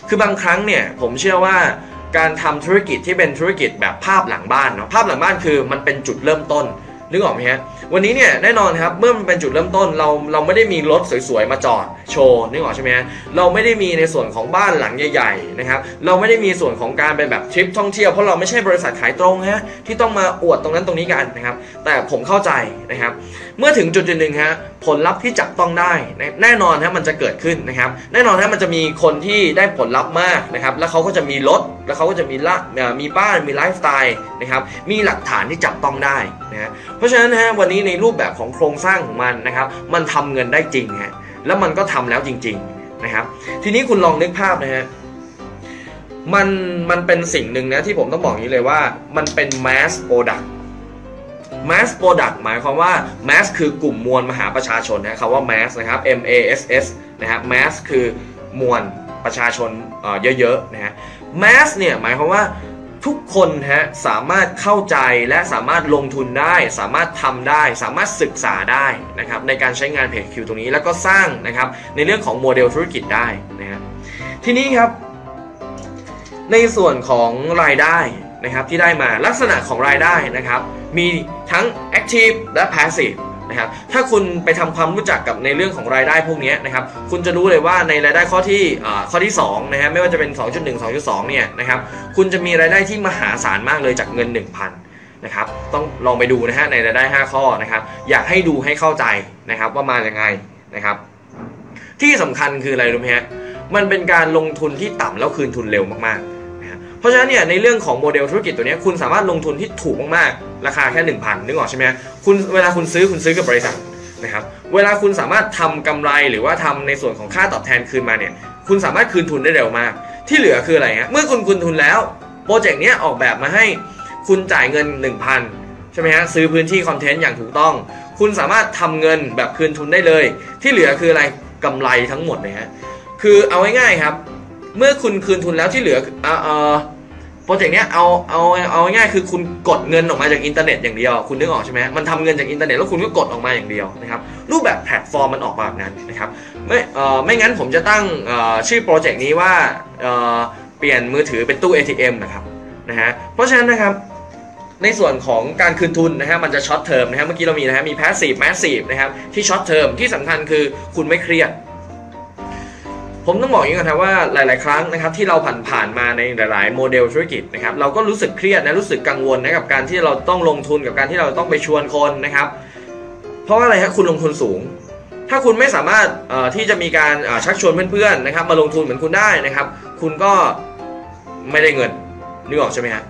คือบางครั้งเนี่ยผมเชื่อว่าการทำธุรกิจที่เป็นธุรกิจแบบภาพหลังบ้านเนาะภาพหลังบ้านคือมันเป็นจุดเริ่มต้นนึกออกไหมฮะ วันนี้เนี่ยแน่นอนครับเมื่อมันเป็นจุดเริ่มต้นเราเราไม่ได้มีรถสวยๆมาจอดโชว์นึกออกใช่ไหมเราไม่ได้มีในส่วนของบ้านหลังใหญ่ๆนะครับเราไม่ได้มีส่วนของการเป็นแบบทริปท่องเที่ยวเพราะเราไม่ใช่บริษัทขายตรงฮะที่ต้องมาอวดตรงนั้นตรงนี้กันนะครับแต่ผมเข้าใจนะครับเมื่อถึงจุดจุดหนึ่งฮะ ผลลัพธ์ที่จับต้องได้แน่นอนฮะมันจะเกิดขึ้นนะครับ แน่นอนฮะมันจะมีคนที่ได้ผลลัพธ์มากนะครับ แล้วเขาก็จะมีรถแล้วเขาก็จะมีละมีบ้านมีไลฟ์สไตล์นะครับมีหลักฐานที่จับต้องได้นะฮะเพราะฉะนั้นฮะวันนี้ในรูปแบบของโครงสร้างของมันนะครับ มันทำเงินได้จริงฮะแล้วมันก็ทำแล้วจริง ๆนะครับ ทีนี้คุณลองนึกภาพนะฮะมันมันเป็นสิ่งหนึ่งนะที่ผมต้องบอกอย่างนี้เลยว่า มันเป็น mass product mass product หมายความว่า mass คือกลุ่มมวลมหาประชาชนนะคำว่า mass นะครับ M A S S นะครับ mass คือมวลประชาชนเยอะๆนะฮะ mass เนี่ยหมายความว่าทุกคนฮะสามารถเข้าใจและสามารถลงทุนได้ สามารถทำได้ สามารถศึกษาได้นะครับในการใช้งานเพจคิวตรงนี้แล้วก็สร้างนะครับในเรื่องของโมเดลธุรกิจได้นะครับทีนี้ครับ ในส่วนของรายได้ นะครับที่ได้มาลักษณะของรายได้นะครับ มีทั้ง Active และ Passive นะครับถ้าคุณไปทำความรู้จักกับในเรื่องของรายได้พวกนี้นะครับคุณจะรู้เลยว่าในรายได้ข้อที่ข้อที่2นะฮะไม่ว่าจะเป็น 2.1 2.2เนี่ยนะครับคุณจะมีรายได้ที่มหาศาลมากเลยจากเงิน 1,000นะครับต้องลองไปดูนะฮะในรายได้ 5 ข้อนะครับอยากให้ดูให้เข้าใจนะครับว่ามาอย่างไงนะครับที่สำคัญคืออะไรรู้ไหมฮะมันเป็นการลงทุนที่ต่ำแล้วคืนทุนเร็วมากๆ เพราะฉะนั้นเนี่ยในเรื่องของโมเดลธุรกิจตัวนี้คุณสามารถลงทุนที่ถูกมากๆ ราคาแค่ 1,000นึกออกใช่ไหมคุณเวลาคุณซื้อคุณซื้อกับบริษัทนะครับเวลาคุณสามารถทำกำไรหรือว่าทำในส่วนของค่าตอบแทนคืนมาเนี่ยคุณสามารถคืนทุนได้เร็วมาก ที่เหลือคืออะไรฮะเมื่อคุณคืนทุนแล้วโปรเจกต์นี้ออกแบบมาให้คุณจ่ายเงิน 1,000 ใช่ไหมฮะซื้อพื้นที่คอนเทนต์อย่างถูกต้อง คุณสามารถทำเงินแบบคืนทุนได้เลย ที่เหลือคืออะไรกำไรทั้งหมดเลยฮะคือเอาง่ายๆครับ เมื่อคุณคืนทุนแล้วที่เหลือเออโปรเจกต์เนี้ยเอาเอาเอาง่ายคือคุณกดเงินออกมาจากอินเทอร์เน็ตอย่างเดียว คุณนึกออกใช่ไหมมันทำเงินจากอินเทอร์เน็ตแล้วคุณก็กดออกมาอย่างเดียวนะครับรูปแบบแพลตฟอร์มมันออกมาแบบนั้นนะครับไม่เอ่อไม่งั้นผมจะตั้งชื่อโปรเจกต์นี้ว่าเอ่อเปลี่ยนมือถือเป็นตู้ ATM นะครับนะฮะเพราะฉะนั้นนะครับในส่วนของการคืนทุนนะฮะมันจะ short term นะฮะเมื่อกี้เรามีนะฮะมี passive massive นะครับที่ short term ที่สำคัญคือคุณไม่เครียด ผมต้องบอกอย่างนี้ก่อนนะว่าหลาย ๆ ครั้งนะครับที่เราผ่านผ่านมาในหลาย ๆ โมเดลธุรกิจนะครับเราก็รู้สึกเครียดนะรู้สึกกังวลนะกับการที่เราต้องลงทุนกับการที่เราต้องไปชวนคนนะครับ เพราะว่าอะไรฮะคุณลงทุนสูง ถ้าคุณไม่สามารถที่จะมีการชักชวนเพื่อน ๆ นะครับ มาลงทุนเหมือนคุณได้นะครับ คุณก็ไม่ได้เงินนึกออกใช่ไหมฮะ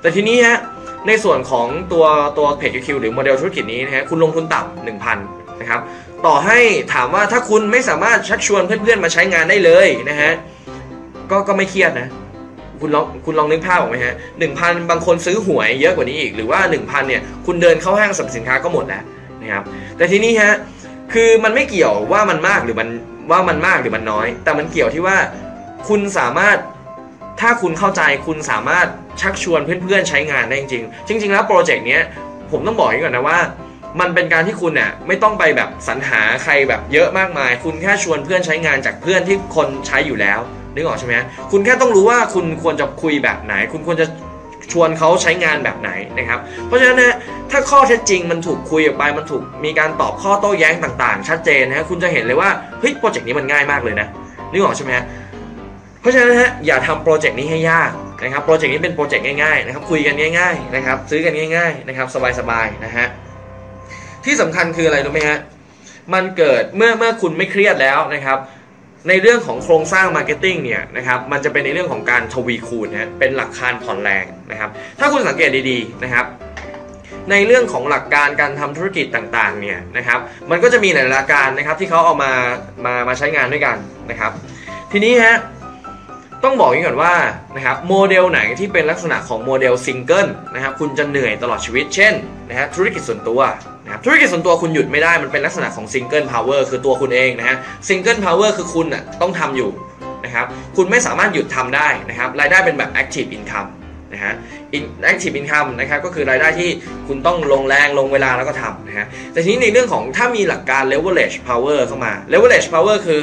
แต่ทีนี้ฮะในส่วนของตัวตัวเพจคิวหรือโมเดลธุรกิจนี้นะฮะคุณลงทุนต่ำหนึ่งพันนะครับ ต่อให้ถามว่าถ้าคุณไม่สามารถชักชวนเพื่อนๆมาใช้งานได้เลยนะฮะก็ก็ไม่เครียดนะ คุณลองคุณลองนึกภาพออกไหมฮะหนึ่งพันบางคนซื้อหวยเยอะกว่านี้อีกหรือว่าหนึ่งพันเนี่ยคุณเดินเข้าห้างสรรพสินค้าก็หมดแล้วนะครับแต่ทีนี้ฮะคือมันไม่เกี่ยวว่ามันมากหรือมันว่ามันมากหรือมันน้อย แต่มันเกี่ยวที่ว่าคุณสามารถถ้าคุณเข้าใจคุณสามารถชักชวนเพื่อนๆใช้งานได้จริงๆจริง ๆ แล้วโปรเจกต์นี้ผมต้องบอกอย่างก่อนนะว่า มันเป็นการที่คุณเนี่ยไม่ต้องไปแบบสรรหาใครแบบเยอะมากมาย คุณแค่ชวนเพื่อนใช้งานจากเพื่อนที่คนใช้อยู่แล้วนึกออกใช่ไหมคุณแค่ต้องรู้ว่าคุณควรจะคุยแบบไหน คุณควรจะชวนเขาใช้งานแบบไหนนะครับ เพราะฉะนั้นนะถ้าข้อเท็จจริงมันถูกคุยออกไปมันถูกมีการตอบข้อโต้แย้งต่างๆ ชัดเจนนะคุณจะเห็นเลยว่าเฮ้ยโปรเจกต์นี้มันง่ายมากเลยนะนึกออกใช่ไหมเพราะฉะนั้นฮะอย่าทำโปรเจกต์นี้ให้ยากนะครับโปรเจกต์นี้เป็นโปรเจกต์ง่ายๆนะครับคุยกันง่าย ๆนะครับ ซื้อกันง่าย ๆ นะครับ สบายๆนะฮะ ที่สำคัญคืออะไรรู้ไหมฮะมันเกิดเมื่อเมื่อคุณไม่เครียดแล้วนะครับ ในเรื่องของโครงสร้าง marketing เนี่ยนะครับมันจะเป็นในเรื่องของการทวีคูณนะเป็นหลักการผ่อนแรงนะครับ ถ้าคุณสังเกตดีๆนะครับในเรื่องของหลักการการทำธุรกิจต่างๆเนี่ยนะครับ มันก็จะมีหลายหลักการนะครับที่เขาเอามามามาใช้งานด้วยกันนะครับ ทีนี้ฮะ ต้องบอกอย่างก่อนว่านะครับโมเดลไหนที่เป็นลักษณะของโมเดลซิงเกิลนะครับคุณจะเหนื่อยตลอดชีวิต เช่นนะฮะธุรกิจส่วนตัวนะครับธุรกิจส่วนตัวคุณหยุดไม่ได้มันเป็นลักษณะของ single power คือตัวคุณเองนะฮะ single power คือคุณอะต้องทำอยู่นะครับคุณไม่สามารถหยุดทำได้นะครับรายได้เป็นแบบ active income นะฮะ active income นะครับก็คือรายได้ที่คุณต้องลงแรงลงเวลาแล้วก็ทำนะฮะ แต่ทีนี้ในเรื่องของถ้ามีหลักการ leverage power เข้ามา leverage power คือ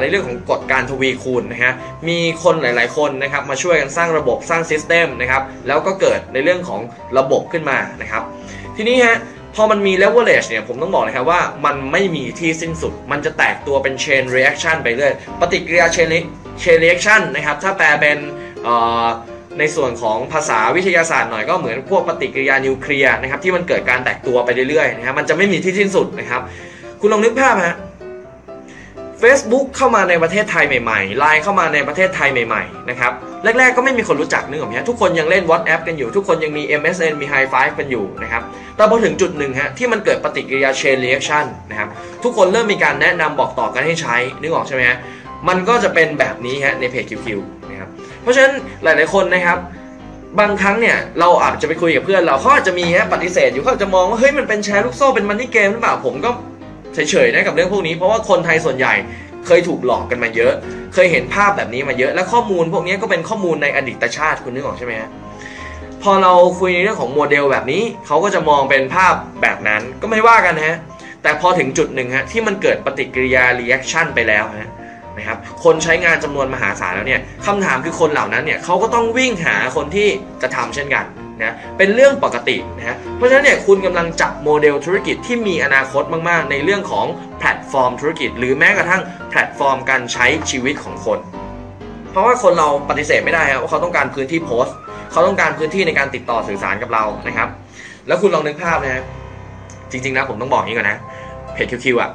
ในเรื่องของกฎการทวีคูณนะฮะ มีคนหลาย ๆ คนนะครับมาช่วยกันสร้างระบบสร้างซิสเต็มนะครับแล้วก็เกิดในเรื่องของระบบขึ้นมานะครับ ทีนี้ฮะพอมันมี leverage เนี่ยผมต้องบอกเลยครับว่ามันไม่มีที่สิ้นสุด มันจะแตกตัวเป็น chain reaction ไปเรื่อย ปฏิกิริยา chain reaction นะครับถ้าแปลเป็น ในส่วนของภาษาวิทยาศาสตร์หน่อยก็เหมือนพวกปฏิกิริยานิวเคลียร์นะครับที่มันเกิดการแตกตัวไปเรื่อยๆนะครับมันจะไม่มีที่สิ้นสุดนะครับคุณลองนึกภาพฮะ Facebook เข้ามาในประเทศไทยใหม่ๆ Line เข้ามาในประเทศไทยใหม่ๆ นะครับ แรกๆ ก็ไม่มีคนรู้จักนึกออกไหมทุกคนยังเล่น WhatsApp กันอยู่ ทุกคนยังมี MSN มี High Five กันอยู่นะครับ แต่พอถึงจุดหนึ่งฮะที่มันเกิดปฏิกิริยา Chain Reaction นะครับ ทุกคนเริ่มมีการแนะนำบอกต่อกันให้ใช้ นึกออกใช่ไหมฮะ มันก็จะเป็นแบบนี้ฮะในเพจ QQ นะครับ เพราะฉะนั้นหลาย ๆ คนนะครับ บางครั้งเนี่ยเราอาจจะไปคุยกับเพื่อนเราเขาอาจจะมีปฏิเสธอยู่เขาจะมองว่าเฮ้ยมันเป็นแชร์ลูกโซ่เป็นมันนี่เกมหรือเปล่าผมก็เฉย ๆ นะกับเรื่องพวกนี้ เพราะว่าคนไทยส่วนใหญ่เคยถูกหลอกกันมาเยอะ เคยเห็นภาพแบบนี้มาเยอะ และข้อมูลพวกนี้ก็เป็นข้อมูลในอดีตชาติคุณนึกออกใช่ไหมฮะพอเราคุยในเรื่องของโมเดลแบบนี้เขาก็จะมองเป็นภาพแบบนั้นก็ไม่ว่ากันฮะแต่พอถึงจุดหนึ่งฮะที่มันเกิดปฏิกิริยา reaction ไปแล้วฮะ นะครับคนใช้งานจำนวนมหาศาลแล้วเนี่ยคำถามคือคนเหล่านั้นเนี่ยเขาก็ต้องวิ่งหาคนที่จะทำเช่นกันนะเป็นเรื่องปกตินะเพราะฉะนั้นเนี่ยคุณกำลังจับโมเดลธุรกิจที่มีอนาคตมากๆ ในเรื่องของแพลตฟอร์มธุรกิจ หรือแม้กระทั่งแพลตฟอร์มการใช้ชีวิตของคน เพราะว่าคนเราปฏิเสธไม่ได้ครับว่าเขาต้องการพื้นที่โพสต์ เขาต้องการพื้นที่ในการติดต่อสื่อสารกับเรานะครับ แล้วคุณลองนึกภาพนะฮะจริงๆนะผมต้องบอกอย่างนี้ก่อนนะเพจคิวอะ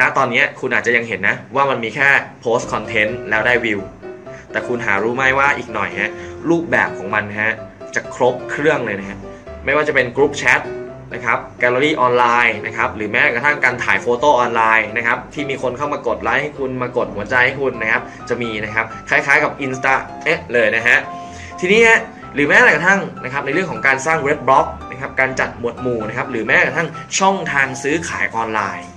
ณตอนนี้คุณอาจจะยังเห็นนะ ว่ามันมีแค่โพสต์คอนเทนต์แล้วได้วิว แต่คุณหารู้ไหมว่าอีกหน่อยฮะรูปแบบของมันฮะจะครบเครื่องเลยนะฮะไม่ว่าจะเป็น group chat นะครับ gallery online นะครับหรือแม้กระทั่งการถ่าย photo online นะครับที่มีคนเข้ามากดไลค์ให้คุณมากดหัวใจให้คุณนะครับจะมีนะครับคล้ายๆกับ Insta เอ๊ะเลยนะฮะทีนี้ฮะหรือแม้กระทั่งนะครับในเรื่องของการสร้าง web blog นะครับการจัดหมวดหมู่นะครับหรือแม้กระทั่งช่องทางซื้อขายออนไลน์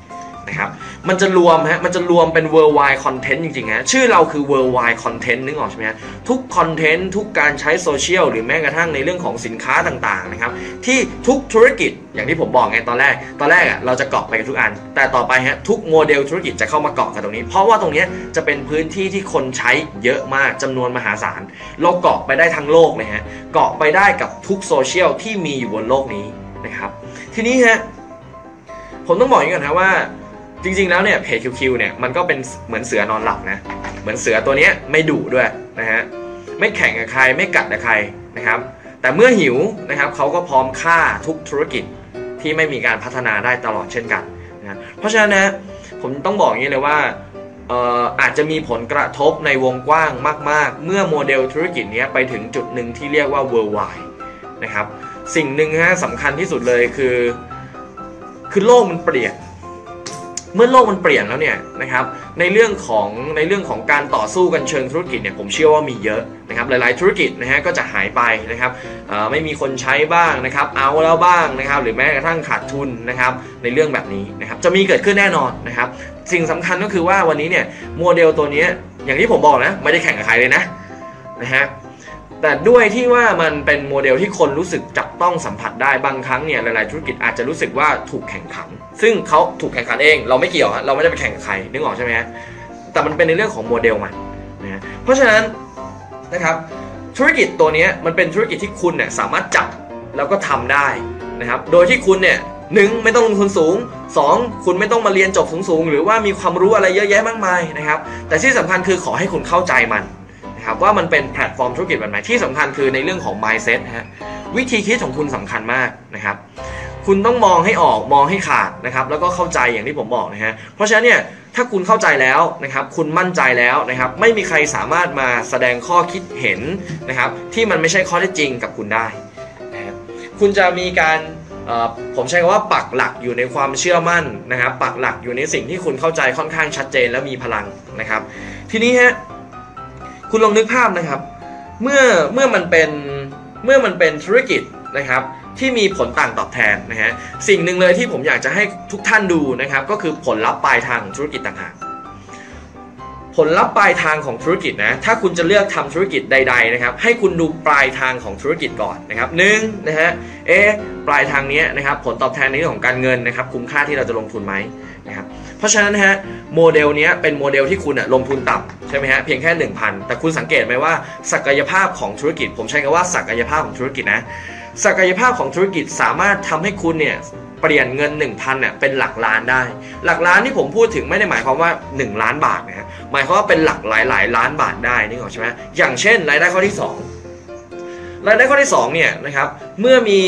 นะครับ มันจะรวมฮะ มันจะรวมเป็น worldwide content จริงๆฮะ ชื่อเราคือ worldwide content นึกออกใช่ไหมฮะ ทุกคอนเทนต์ทุกการใช้โซเชียลหรือแม้กระทั่งในเรื่องของสินค้าต่างๆนะครับ ที่ทุกธุรกิจอย่างที่ผมบอกไงตอนแรก ตอนแรกอะเราจะเกาะไปกันทุกอัน แต่ต่อไปฮะทุกโมเดลธุรกิจจะเข้ามาเกาะกันตรงนี้ เพราะว่าตรงนี้จะเป็นพื้นที่ที่คนใช้เยอะมากจำนวนมหาศาล เราเกาะไปได้ทั้งโลกเลยฮะ เกาะไปได้กับทุกโซเชียลที่มีอยู่บนโลกนี้นะครับ ทีนี้ฮะผมต้องบอกอย่างนี้ก่อนนะว่า จริง ๆ แล้วเนี่ยเพจคิวเนี่ยมันก็เป็นเหมือนเสือนอนหลับนะ เหมือนเสือตัวนี้ไม่ดุด้วยนะฮะ ไม่แข่งกับใครไม่กัดกับใครนะครับ แต่เมื่อหิวนะครับเขาก็พร้อมฆ่าทุกธุรกิจที่ไม่มีการพัฒนาได้ตลอดเช่นกันนะเพราะฉะนั้นนะผมต้องบอกอย่างนี้เลยว่าเอ่ออาจจะมีผลกระทบในวงกว้างมาก ๆ เมื่อโมเดลธุรกิจนี้ไปถึงจุดหนึ่งที่เรียกว่า worldwide นะครับ สิ่งหนึ่งฮะสำคัญที่สุดเลยคือ คือโลกมันเปลี่ยน เมื่อโลกมันเปลี่ยนแล้วเนี่ยนะครับในเรื่องของในเรื่องของการต่อสู้กันเชิงธุรกิจเนี่ยผมเชื่อว่ามีเยอะนะครับหลายๆธุรกิจนะฮะก็จะหายไปนะครับไม่มีคนใช้บ้างนะครับเอาแล้วบ้างนะครับหรือแม้กระทั่งขาดทุนนะครับในเรื่องแบบนี้นะครับจะมีเกิดขึ้นแน่นอนนะครับสิ่งสำคัญก็คือว่าวันนี้เนี่ยโมเดลตัวนี้อย่างที่ผมบอกนะไม่ได้แข่งกับใครเลยนะนะฮะ แต่ด้วยที่ว่ามันเป็นโมเดลที่คนรู้สึกจับต้องสัมผัสได้บางครั้งเนี่ยหลายๆธุรกิจอาจจะรู้สึกว่าถูกแข่งขัน ซึ่งเขาถูกแข่งขันเอง เราไม่เกี่ยวเราไม่ได้ไปแข่งกับใครนึกออกใช่ไหมฮะแต่มันเป็นในเรื่องของโมเดลมันนะฮะเพราะฉะนั้นนะครับธุรกิจตัวนี้มันเป็นธุรกิจที่คุณเนี่ยสามารถจับแล้วก็ทำได้นะครับโดยที่คุณเนี่ยหนึ่งไม่ต้องลงทุนสูงสองคุณไม่ต้องมาเรียนจบสูงๆ หรือว่ามีความรู้อะไรเยอะแยะมากมายนะครับแต่ที่สำคัญคือขอให้คุณเข้าใจมัน นะครับว่ามันเป็นแพลตฟอร์มธุรกิจแบบไหนที่สำคัญคือในเรื่องของ mindset ฮะวิธีคิดของคุณสำคัญมากนะครับ คุณต้องมองให้ออกมองให้ขาดนะครับ แล้วก็เข้าใจอย่างที่ผมบอกนะฮะเพราะฉะนั้นเนี่ยถ้าคุณเข้าใจแล้วนะครับ คุณมั่นใจแล้วนะครับ ไม่มีใครสามารถมาแสดงข้อคิดเห็นนะครับ ที่มันไม่ใช่ข้อเท็จจริงกับคุณได้นะครับคุณจะมีการเอ่อผมใช้คำว่าปักหลักอยู่ในความเชื่อมั่นนะครับ ปักหลักอยู่ในสิ่งที่คุณเข้าใจค่อนข้างชัดเจนและมีพลังนะครับ ทีนี้ฮะ คุณลองนึกภาพนะครับ เมื่อเมื่อมันเป็นเมื่อมันเป็นธุรกิจนะครับที่มีผลต่างตอบแทนนะฮะสิ่งหนึ่งเลยที่ผมอยากจะให้ทุกท่านดูนะครับก็คือผลลัพธ์ปลายทางของธุรกิจต่างหากผลลัพธ์ปลายทางของธุรกิจนะถ้าคุณจะเลือกทำธุรกิจใด ๆ นะครับ ให้คุณดูปลายทางของธุรกิจก่อนนะครับหนึ่งนะฮะเอะปลายทางนี้นะครับผลตอบแทนในเรื่องของการเงินนะครับ คุ้มค่าที่เราจะลงทุนไหมนะครับ เพราะฉะนั้นฮะโมเดลนี้เป็นโมเดลที่คุณอะลงทุนต่ำใช่ไหมฮะเพียงแค่ 1,000 แต่คุณสังเกตไหมว่าศักยภาพของธุรกิจ ผมใช้คำว่าศักยภาพของธุรกิจนะศักยภาพของธุรกิจสามารถทำให้คุณเนี่ยเปลี่ยนเงิน 1,000เนี่ยเป็นหลักล้านได้ หลักล้านที่ผมพูดถึงไม่ได้หมายความว่า 1 ล้านบาทนะฮะหมายความว่าเป็นหลักหลายหลายล้านบาทได้นี่หรอใช่ไหมอย่างเช่นรายได้ข้อที่ 2 รายได้ข้อที่2เนี่ยนะครับเมื่อมี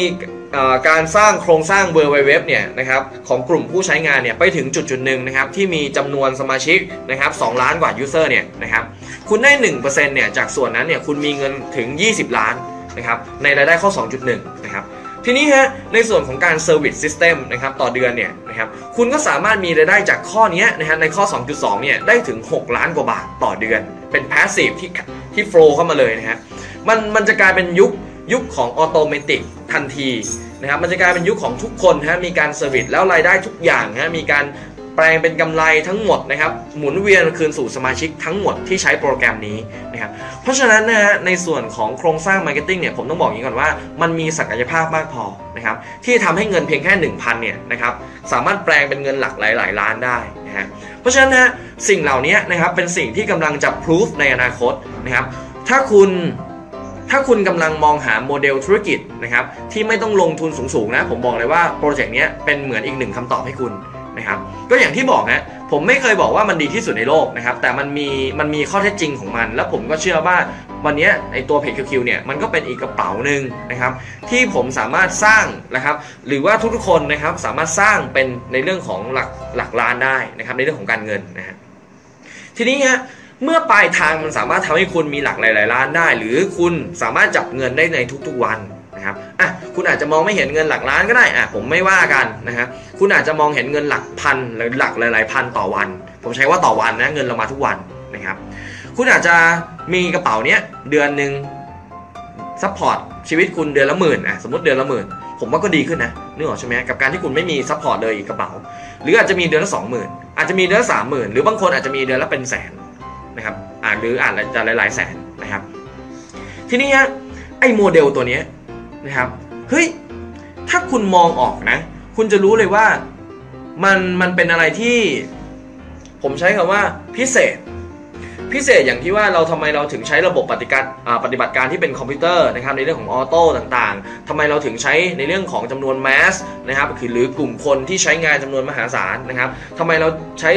การสร้างโครงสร้างเบอร์ไวเว็บเนี่ยนะครับของกลุ่มผู้ใช้งานเนี่ยไปถึงจุดจุดหนึ่งนะครับที่มีจำนวนสมาชิกนะครับ2ล้านกว่า user เนี่ยนะครับคุณได้ 1%เนี่ยจากส่วนนั้นเนี่ยคุณมีเงินถึง 20 ล้านนะครับในรายได้ข้อ 2.1 นะครับทีนี้ฮะในส่วนของการ Service System นะครับต่อเดือนเนี่ยนะครับคุณก็สามารถมีรายได้จากข้อเนี้ยนะฮะในข้อ 2.2 เนี่ยได้ถึง 6 ล้านกว่าบาทต่อเดือน เป็น Passive ที่ที่ flow เข้ามาเลยนะฮะมันมันจะกลายเป็นยุค ยุคของ automatic ทันทีนะครับมันจะกลายเป็นยุคของทุกคนฮะมีการ service แล้วรายได้ทุกอย่างฮะมีการแปลงเป็นกำไรทั้งหมดนะครับหมุนเวียนคืนสู่สมาชิกทั้งหมดที่ใช้โปรแกรมนี้นะครับเพราะฉะนั้นนะฮะในส่วนของโครงสร้าง marketing เนี่ยผมต้องบอกอย่างนี้ก่อนว่ามันมีศักยภาพมากพอนะครับที่ทำให้เงินเพียงแค่ 1,000เนี่ยนะครับสามารถแปลงเป็นเงินหลักหลาย ๆ ล้านได้นะฮะเพราะฉะนั้นนะสิ่งเหล่านี้นะครับเป็นสิ่งที่กำลังจะพิสูจน์ในอนาคตนะครับถ้าคุณ ถ้าคุณกำลังมองหาโมเดลธุรกิจนะครับที่ไม่ต้องลงทุนสูงๆนะผมบอกเลยว่าโปรเจกต์นี้เป็นเหมือนอีกหนึ่งคำตอบให้คุณนะครับก็อย่างที่บอกนะผมไม่เคยบอกว่ามันดีที่สุดในโลกนะครับแต่มันมีมันมีข้อเท็จจริงของมัน แล้วผมก็เชื่อว่าวันนี้ไอตัวเพจคิวเนี่ยมันก็เป็นอีกกระเป๋าหนึ่งนะครับที่ผมสามารถสร้างนะครับหรือว่าทุกๆคนนะครับสามารถสร้างเป็นในเรื่องของหลักหลักล้านได้นะครับในเรื่องของการเงินนะฮะทีนี้ฮะ เมื่อปลายทางมันสามารถทำให้คุณมีหลักหลายๆล้านได้ หรือคุณสามารถจับเงินได้ในทุกๆวันนะครับอะคุณอาจจะมองไม่เห็นเงินหลักล้านก็ได้อะผมไม่ว่ากันนะฮะคุณอาจจะมองเห็นเงินหลักพันหรือหลักหลาย ๆ พันต่อวัน ผมใช้ว่าต่อวันนะเงินเรามาทุกวันนะครับ คุณอาจจะมีกระเป๋าเนี้ยเดือนหนึ่ง support ชีวิตคุณเดือนละหมื่นอะสมมติเดือนละหมื่นผมว่าก็ดีขึ้นนะนึกออกใช่ไหมกับการที่คุณไม่มี support เลยกระเป๋า หรืออาจจะมีเดือนละสองหมื่นอาจจะมีเดือนละสามหมื่นหรือบางคนอาจจะมีเดือนละเป็นแสน นะครับอ่าหรืออาจจะหลายๆแสนนะครับ ทีนี้ฮะไอ้โมเดลตัวนี้นะครับเฮ้ยถ้าคุณมองออกนะ คุณจะรู้เลยว่ามันมันเป็นอะไรที่ ผมใช้คำว่าพิเศษ พิเศษอย่างที่ว่าเราทำไมเราถึงใช้ระบบปฏิการปฏิบัติการที่เป็นคอมพิวเตอร์นะครับในเรื่องของ auto ต่างๆทำไมเราถึงใช้ในเรื่องของจำนวน mass นะครับคือหรือกลุ่มคนที่ใช้งานจำนวนมหาศาลนะครับทำไมเราใช้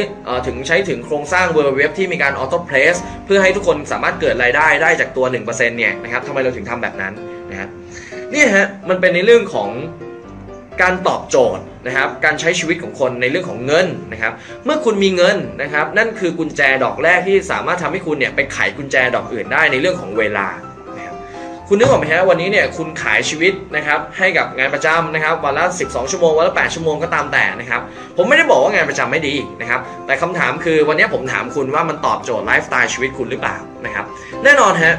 ถึงใช้ถึงโครงสร้างเว็บที่มีการ auto place เพื่อให้ทุกคนสามารถเกิดรายได้ได้จากตัว 1%เนี่ยนะครับทำไมเราถึงทำแบบนั้นนะครับนี่ฮะมันเป็นในเรื่องของ การตอบโจทย์นะครับการใช้ชีวิตของคนในเรื่องของเงินนะครับ เมื่อคุณมีเงินนะครับ นั่นคือกุญแจดอกแรกที่สามารถทำให้คุณเนี่ยไปไขกุญแจดอกอื่นได้ในเรื่องของเวลานะครับคุณนึกออกไหมฮะวันนี้เนี่ยคุณขายชีวิตนะครับให้กับงานประจำนะครับวันละ 12 ชั่วโมงวันละ 8 ชั่วโมงก็ตามแต่นะครับผมไม่ได้บอกว่างานประจำไม่ดีนะครับแต่คำถามคือวันนี้ผมถามคุณว่ามันตอบโจทย์ไลฟ์สไตล์ชีวิตคุณหรือเปล่านะครับแน่นอนฮะ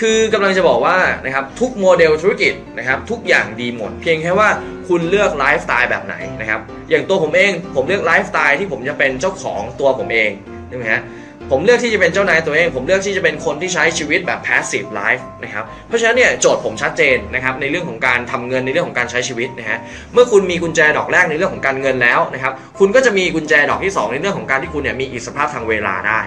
คือกำลังจะบอกว่านะครับทุกโมเดลธุรกิจนะครับทุกอย่างดีหมด เพียงแค่ว่าคุณเลือกไลฟ์สไตล์แบบไหนนะครับอย่างตัวผมเองผมเลือกไลฟ์สไตล์ที่ผมจะเป็นเจ้าของตัวผมเองใช่ไหมฮะผมเลือกที่จะเป็นเจ้านายตัวเอง ผมเลือกที่จะเป็นคนที่ใช้ชีวิตแบบ passive life นะครับ เพราะฉะนั้นเนี่ยโจทย์ผมชัดเจนนะครับในเรื่องของการทำเงินในเรื่องของการใช้ชีวิตนะฮะ เมื่อคุณมีกุญแจดอกแรกในเรื่องของการเงินแล้วนะครับ คุณก็จะมีกุญแจดอกที่สองในเรื่องของการที่คุณเนี่ยมีอิสรภาพทางเวลาได้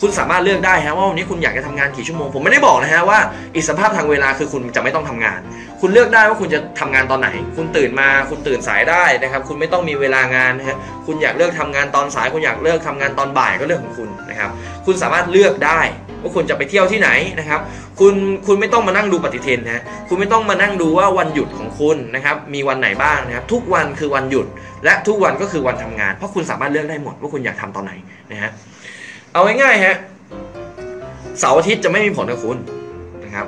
คุณสามารถเลือกได้ฮะว่าวันนี้คุณอยากจะทำงานกี่ชั่วโมงผมไม่ได้บอกนะฮะว่าอิสรภาพทางเวลาคือคุณจะไม่ต้องทำงาน คุณเลือกได้ว่าคุณจะทำงานตอนไหน คุณตื่นมาคุณตื่นสายได้นะครับ คุณไม่ต้องมีเวลางานนะฮะคุณอยากเลือกทำงานตอนสาย คุณอยากเลือกทำงานตอนบ่ายก็เรื่องของคุณนะครับคุณสามารถเลือกได้ว่าคุณจะไปเที่ยวที่ไหนนะครับคุณคุณไม่ต้องมานั่งดูปฏิทินนะคุณไม่ต้องมานั่งดูว่าวันหยุดของคุณนะครับมีวันไหนบ้างนะครับทุกวันคือวันหยุด และทุกวันก็คือวันทำงาน เพราะคุณสามารถเลือกได้หมดว่าคุณอยากทำตอนไหนนะฮะ เอาง่ายๆฮะเสาร์อาทิตย์จะไม่มีผลกับคุณนะครับ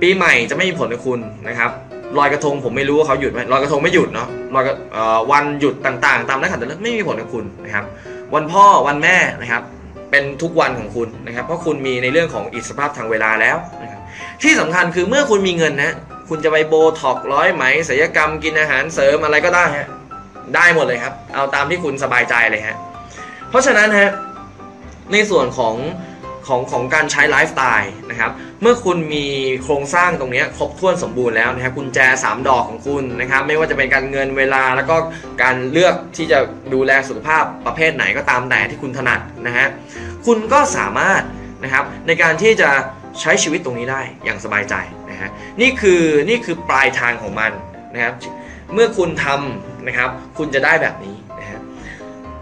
ปีใหม่จะไม่มีผลกับคุณนะครับลอยกระทงผมไม่รู้ว่าเขาหยุดไหมลอยกระทงไม่หยุดเนาะลอยกระเอ่อวันหยุดต่างๆ ตามนักขัตฤกษ์ไม่มีผลกับคุณนะครับ วันพ่อวันแม่นะครับเป็นทุกวันของคุณนะครับ เพราะคุณมีในเรื่องของอิสรภาพทางเวลาแล้วนะครับที่สำคัญคือเมื่อคุณมีเงินนะคุณจะไปโบท็อกร้อยไหมศัลยกรรมกินอาหารเสริมอะไรก็ได้ฮะได้หมดเลยครับ เอาตามที่คุณสบายใจเลยฮะเพราะฉะนั้นฮะ ในส่วนของของของการใช้ไลฟ์สไตล์นะครับ เมื่อคุณมีโครงสร้างตรงนี้ครบถ้วนสมบูรณ์แล้วนะครับกุญแจ 3 ดอกของคุณนะครับ ไม่ว่าจะเป็นการเงินเวลาแล้วก็การเลือกที่จะดูแลสุขภาพประเภทไหนก็ตามแต่ที่คุณถนัดนะฮะคุณก็สามารถนะครับในการที่จะใช้ชีวิตตรงนี้ได้อย่างสบายใจนะฮะนี่คือนี่คือปลายทางของมันนะครับเมื่อคุณทำนะครับ คุณจะได้แบบนี้นะฮะ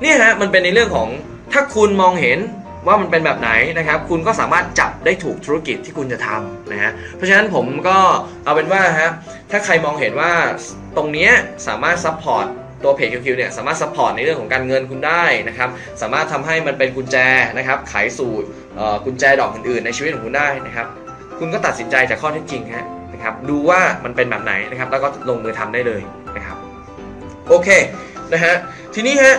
นี่ฮะมันเป็นในเรื่องของถ้าคุณมองเห็น ว่ามันเป็นแบบไหนนะครับ คุณก็สามารถจับได้ถูกธุรกิจที่คุณจะทำนะฮะเพราะฉะนั้นผมก็เอาเป็นว่าฮะถ้าใครมองเห็นว่าตรงนี้สามารถ support ตัวเพจคิวเนี่ยสามารถ support ในเรื่องของการเงินคุณได้นะครับสามารถทำให้มันเป็นกุญแจนะครับไขสู่กุญแจดอกอื่นๆ ในชีวิตของคุณได้นะครับ คุณก็ตัดสินใจจากข้อเท็จจริงฮะนะครับดูว่ามันเป็นแบบไหนนะครับ แล้วก็ลงมือทำได้เลยนะครับโอเคนะฮะทีนี้ฮะ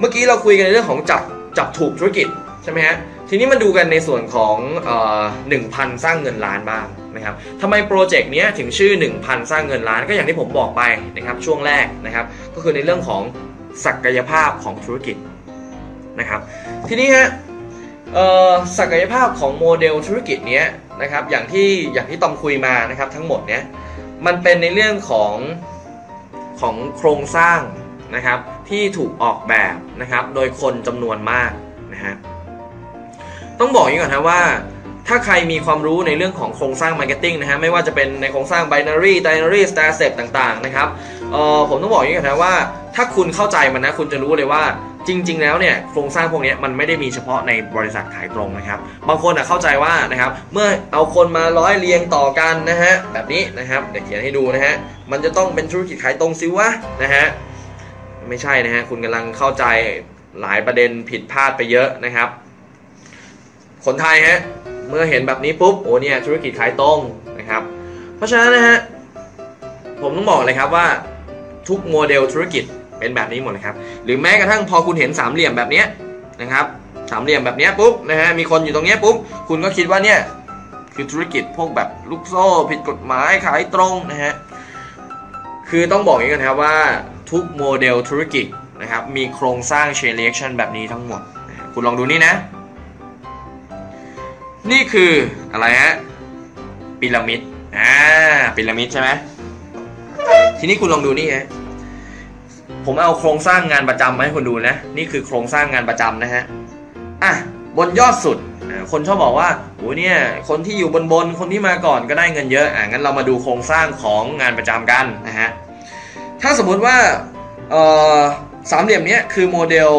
เมื่อกี้เราคุยกันในเรื่องของจับจับถูกธุรกิจ ช่ไหมฮะทีนี้มาดูกันในส่วนของหนึ่งพันสร้างเงินล้านบ้างนะครับทำไมโปรเจกต์นี้ถึงชื่อ 1,000 สร้างเงินล้านก็อย่างที่ผมบอกไปนะครับช่วงแรกนะครับก็คือในเรื่องของศักยภาพของธุรกิจนะครับทีนี้ฮะศักยภาพของโมเดลธุรกิจนี้นะครับอย่างที่อย่างที่ตอมคุยมานะครับทั้งหมดเนี้ยมันเป็นในเรื่องของของโครงสร้างนะครับที่ถูกออกแบบนะครับโดยคนจำนวนมากนะฮะ ต้องบอกอย่างนี้ก่อนนะว่า ถ้าใครมีความรู้ในเรื่องของโครงสร้าง marketing นะฮะไม่ว่าจะเป็นในโครงสร้าง binary trinary stair step ต่างๆนะครับเอ่อผมต้องบอกอย่างนี้ก่อนนะว่า ถ้าคุณเข้าใจมันนะคุณจะรู้เลยว่าจริง ๆ แล้วเนี่ยโครงสร้างพวกนี้มันไม่ได้มีเฉพาะในบริษัทขายตรงนะครับ บางคนอะเข้าใจว่านะครับเมื่อเอาคนมาร้อยเรียงต่อกันนะฮะแบบนี้นะครับเดี๋ยวเขียนให้ดูนะฮะมันจะต้องเป็นธุรกิจขายตรงซิวะนะฮะไม่ใช่นะฮะคุณกำลังเข้าใจหลายประเด็นผิดพลาดไปเยอะนะครับ คนไทยฮะเมื่อเห็นแบบนี้ปุ๊บโอ้เนี่ยธุรกิจขายตรงนะครับ เพราะฉะนั้นนะฮะผมต้องบอกเลยครับว่าทุกโมเดลธุรกิจเป็นแบบนี้หมดเลยครับ หรือแม้กระทั่งพอคุณเห็นสามเหลี่ยมแบบนี้นะครับสามเหลี่ยมแบบนี้ปุ๊บนะฮะมีคนอยู่ตรงนี้ปุ๊บคุณก็คิดว่าเนี่ยคือธุรกิจพวกแบบลูกโซ่ผิดกฎหมายขายตรงนะฮะคือต้องบอกอย่างนี้กันครับว่าทุกโมเดลธุรกิจนะครับมีโครงสร้าง chain reaction แบบนี้ทั้งหมด คุณลองดูนี่นะ นี่คืออะไรฮะพีระมิดอ่าพีระมิดใช่ไหมทีนี้คุณลองดูนี่ฮะผมเอาโครงสร้างงานประจำมาให้คุณดูนะ นี่คือโครงสร้างงานประจำนะฮะอะบนยอดสุดคนชอบบอกว่าโอ้เนี่ย คนที่อยู่บนบนคนที่มาก่อนก็ได้เงินเยอะอะงั้นเรามาดูโครงสร้างของงานประจำกันนะฮะถ้าสมมติว่าเอ่อ สามเหลี่ยมนี้คือโมเดล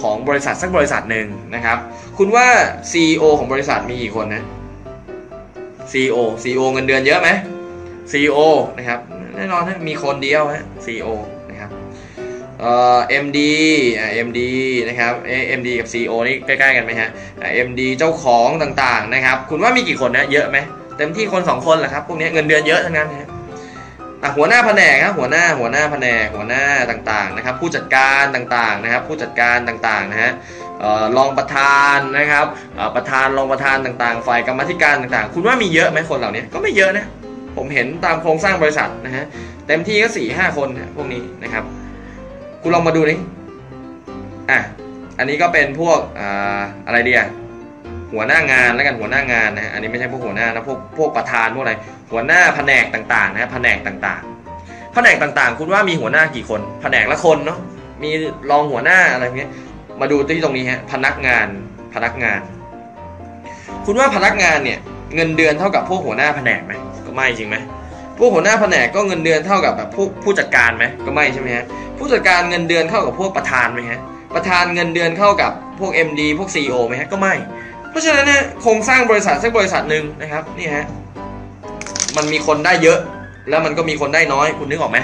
ของบริษัทสักบริษัทหนึ่งนะครับ คุณว่า CEO ของบริษัทมีกี่คนนะ CEO CEO เงินเดือนเยอะไหม CEO นะครับแน่นอนมีคนเดียวฮะ CEO นะครับเอ่อ MD อ่า MD นะครับเอ๊ะ MD กับ CEO นี่ใกล้ๆกันไหมฮะอ่า MD เจ้าของต่างๆนะครับ คุณว่ามีกี่คนนะเยอะไหมเต็มที่คน 2 คนแหละครับพวกนี้เงินเดือนเยอะทั้งนั้นนะ อะหัวหน้าแผนกครับหัวหน้าหัวหน้าแผนกหัวหน้าต่างๆนะครับ ผู้จัดการต่างๆนะครับ ผู้จัดการต่างๆนะฮะรองประธานนะครับประธานรองประธานต่างๆ ฝ่ายกรรมธิการต่างๆ คุณว่ามีเยอะไหมคนเหล่านี้ก็ไม่เยอะนะผมเห็นตามโครงสร้างบริษัทนะฮะเต็มที่ก็สี่ห้าคนนะพวกนี้นะครับ คุณลองมาดูนี่อะอันนี้ก็เป็นพวกออะไรเดีย หัวหน้างานแล้วกันหัวหน้างานนะอันนี้ไม่ใช่พวกหัวหน้านะพวกพวกประธานพวกอะไรหัวหน้าแผนกต่างๆนะแผนกต่างๆ แผนกต่างๆ คุณว่ามีหัวหน้ากี่คน แผนกละคนเนาะมีรองหัวหน้าอะไรเงี้ยมาดูที่ตรงนี้ฮะพนักงานพนักงาน คุณว่าพนักงานเนี่ยเงินเดือนเท่ากับพวกหัวหน้าแผนกไหมก็ไม่จริงไหมพวกหัวหน้าแผนกก็เงินเดือนเท่ากับแบบผู้ผู้จัดการไหมก็ไม่ใช่ไหมฮะผู้จัดการเงินเดือนเท่ากับพวกประธานไหมฮะประธานเงินเดือนเท่ากับพวก MD พวก CEO ไหมฮะก็ไม่ เพราะฉะนั้นเนี่ยโครงสร้างบริษัทสักบริษัทหนึ่งนะครับนี่ฮะมันมีคนได้เยอะ แล้วมันก็มีคนได้น้อยคุณนึกออกไหม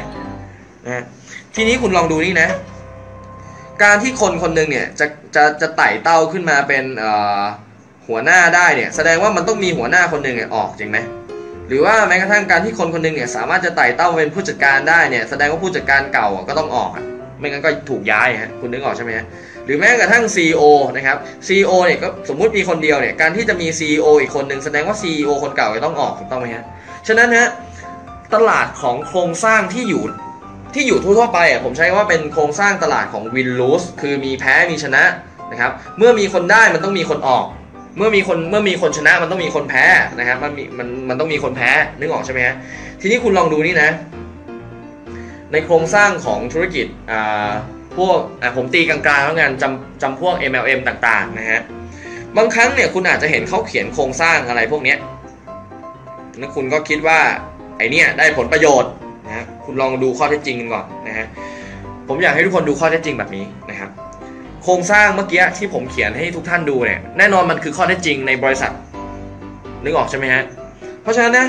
นะทีนี้คุณลองดูนี่นะ การที่คนคนหนึ่งเนี่ยจะจะจะไต่เต้าขึ้นมาเป็นหัวหน้าได้เนี่ยแสดงว่ามันต้องมีหัวหน้าคนหนึ่งเนี่ยออกจริงไหมหรือว่าแม้กระทั่งการที่คนคนหนึ่งเนี่ยสามารถจะไต่เต้าเป็นผู้จัดการได้เนี่ยแสดงว่าผู้จัดการเก่าก็ต้องออกไม่งั้นก็ถูกย้ายฮะคุณนึกออกใช่ไหมฮะ รือแม้กระทั่ง CEO นะครับ CEO เนี่ยก็สมมุติมีคนเดียวเนี่ยการที่จะมี CEO อีกคนหนึ่งแสดงว่า CEO คนเก่าจะต้องออกถูกต้องไหมฮะฉะนั้นฮะตลาดของโครงสร้างที่อยู่ที่อยู่ทั่วไปอะผมใช้ว่าเป็นโครงสร้างตลาดของ win lose คือมีแพ้มีชนะนะครับเมื่อมีคนได้มันต้องมีคนออก เมื่อมีคนเมื่อมีคนชนะมันต้องมีคนแพ้นะครับมันมีมันมันต้องมีคนแพ้นึกออกใช่ไหมฮะทีนี้คุณลองดูนี่นะ ในโครงสร้างของธุรกิจอ่า พวกผมตีกลางๆแล้วกันจำจำพวก MLM ต่างๆนะฮะบางครั้งเนี่ยคุณอาจจะเห็นเขาเขียนโครงสร้างอะไรพวกนี้แล้วคุณก็คิดว่าไอเนี้ยได้ผลประโยชน์นะคุณลองดูข้อเท็จจริงกันก่อนนะฮะผมอยากให้ทุกคนดูข้อเท็จจริงแบบนี้นะครับโครงสร้างเมื่อกี้ที่ผมเขียนให้ทุกท่านดูเนี่ยแน่นอนมันคือข้อเท็จจริงในบริษัทนึกออกใช่ไหมฮะเพราะฉะนั้นนะ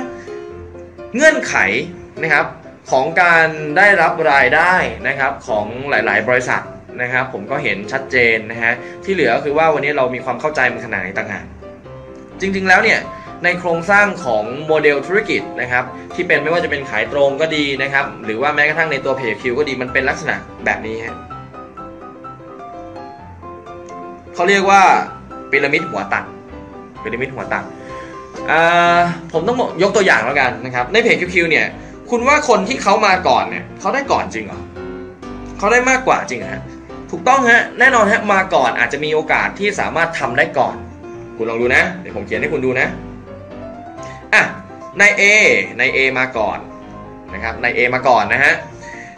เงื่อนไขนะครับ ของการได้รับรายได้นะครับของหลาย ๆ บริษัทนะครับ ผมก็เห็นชัดเจนนะฮะที่เหลือคือว่าวันนี้เรามีความเข้าใจมันขนาดไหนต่างหากจริง ๆ แล้วเนี่ยในโครงสร้างของโมเดลธุรกิจนะครับที่เป็นไม่ว่าจะเป็นขายตรงก็ดีนะครับ หรือว่าแม้กระทั่งในตัวเพจคิวก็ดีมันเป็นลักษณะแบบนี้ฮะเขาเรียกว่าพีระมิดหัวตัดพีระมิดหัวตัดผมต้องยกตัวอย่างแล้วกันนะครับในเพจคิวเนี่ย คุณว่าคนที่เขามาก่อนเนี่ยเขาได้ก่อนจริงเหรอเขาได้มากกว่าจริงฮะถูกต้องฮะแน่นอนฮะมาก่อนอาจจะมีโอกาสที่สามารถทำได้ก่อน คุณลองดูนะเดี๋ยวผมเขียนให้คุณดูนะอะใน A ใน A มาก่อนนะครับใน A มาก่อนนะฮะ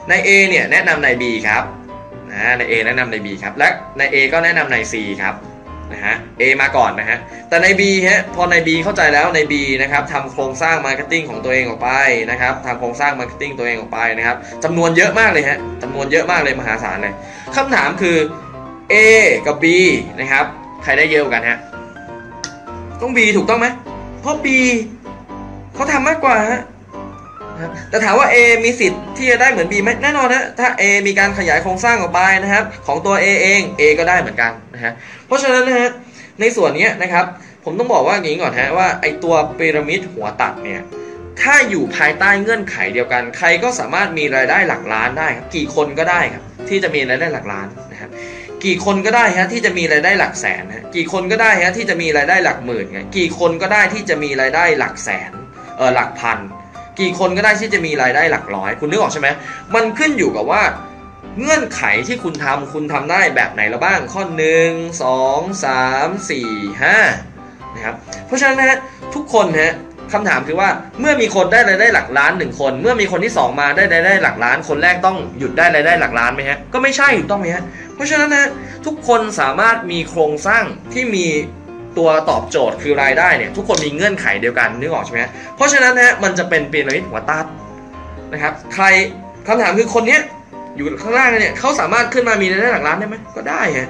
ใน A เนี่ยแนะนำใน B ครับนะใน A แนะนำใน B ครับและใน A ก็แนะนำใน C ครับ นะฮะ A มาก่อนนะฮะ แต่ใน B ฮะ พอใน B เข้าใจแล้วใน B นะครับทำโครงสร้าง marketing ของตัวเองออกไปนะครับทำโครงสร้าง marketing ตัวเองออกไปนะครับจำนวนเยอะมากเลยฮะจำนวนเยอะมากเลยมหาศาลเลยคำถามคือ A กับ B นะครับ ใครได้เยอะกันฮะ ต้อง B ถูกต้องไหมเพราะ B เขาทำมากกว่าฮะ แต่ถามว่า A มีสิทธิ์ที่จะได้เหมือน B ไหมแน่นอนนะถ้า A มีการขยายโครงสร้างออกไปนะครับ ของตัว A เอง A ก็ได้เหมือนกันนะฮะเพราะฉะนั้นนะฮะในส่วนนี้นะครับ ผมต้องบอกว่าอย่างนี้ก่อนฮะว่าไอตัวพีระมิดหัวตัดเนี่ยถ้าอยู่ภายใต้เงื่อนไขเดียวกัน ใครก็สามารถมีรายได้หลักล้านได้ครับกี่คนก็ได้ครับที่จะมีรายได้หลักล้านนะครับกี่คนก็ได้ฮะที่จะมีรายได้หลักแสนฮะกี่คนก็ได้ฮะที่จะมีรายได้หลักหมื่นไงกี่คนก็ได้ที่จะมีรายได้หลักแสนเออหลักพัน กี่คนก็ได้ที่จะมีรายได้หลักร้อย คุณนึกออกใช่ไหมมันขึ้นอยู่กับว่า เงื่อนไขที่คุณทำคุณทำได้แบบไหนละบ้างข้อ1 2 3 4 5นะครับเพราะฉะนั้นนะฮะทุกคนฮะคำถามคือว่าเมื่อมีคนได้รายได้หลักล้านหนึ่งคน เมื่อมีคนที่ 2 มาได้รายได้หลักล้าน คนแรกต้องหยุดได้รายได้หลักล้านไหมฮะก็ไม่ใช่ถูกต้องไหมฮะเพราะฉะนั้นนะทุกคนสามารถมีโครงสร้างที่มี ตัวตอบโจทย์คือรายได้เนี่ยทุกคนมีเงื่อนไขเดียวกันนึกออกใช่ไหมเพราะฉะนั้นนะมันจะเป็นพีระมิดหัวตัดนะครับใครคำถามคือคนเนี้ยอยู่ข้างล่างเนี่ยเขาสามารถขึ้นมามีรายได้หลักล้านได้ไหมก็ได้ฮะ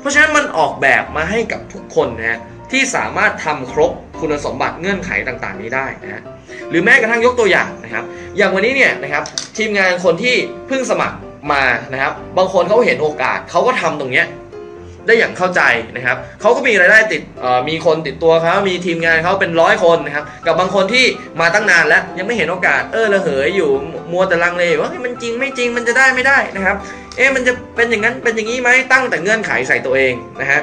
เพราะฉะนั้นมันออกแบบมาให้กับทุกคนนะฮะที่สามารถทำครบคุณสมบัติเงื่อนไขต่างๆ นี้ได้นะฮะหรือแม้กระทั่งยกตัวอย่างนะครับ อย่างวันนี้เนี่ยนะครับทีมงานคนที่เพิ่งสมัครมานะครับ บางคนเขาเห็นโอกาสเขาก็ทำตรงเนี้ย ได้อย่างเข้าใจนะครับเขาก็มีรายได้ติดมีคนติดตัวเขามีทีมงานเขาเป็นร้อยคนนะครับกับบางคนที่มาตั้งนานแล้วยังไม่เห็นโอกาสเออระเหยอยู่มัวแต่ลังเลว่ามันจริงไม่จริงมันจะได้ไม่ได้นะครับเอ๊ะมันจะเป็นอย่างนั้นเป็นอย่างนี้ไหมตั้งแต่เงื่อนไขใส่ตัวเองนะฮะ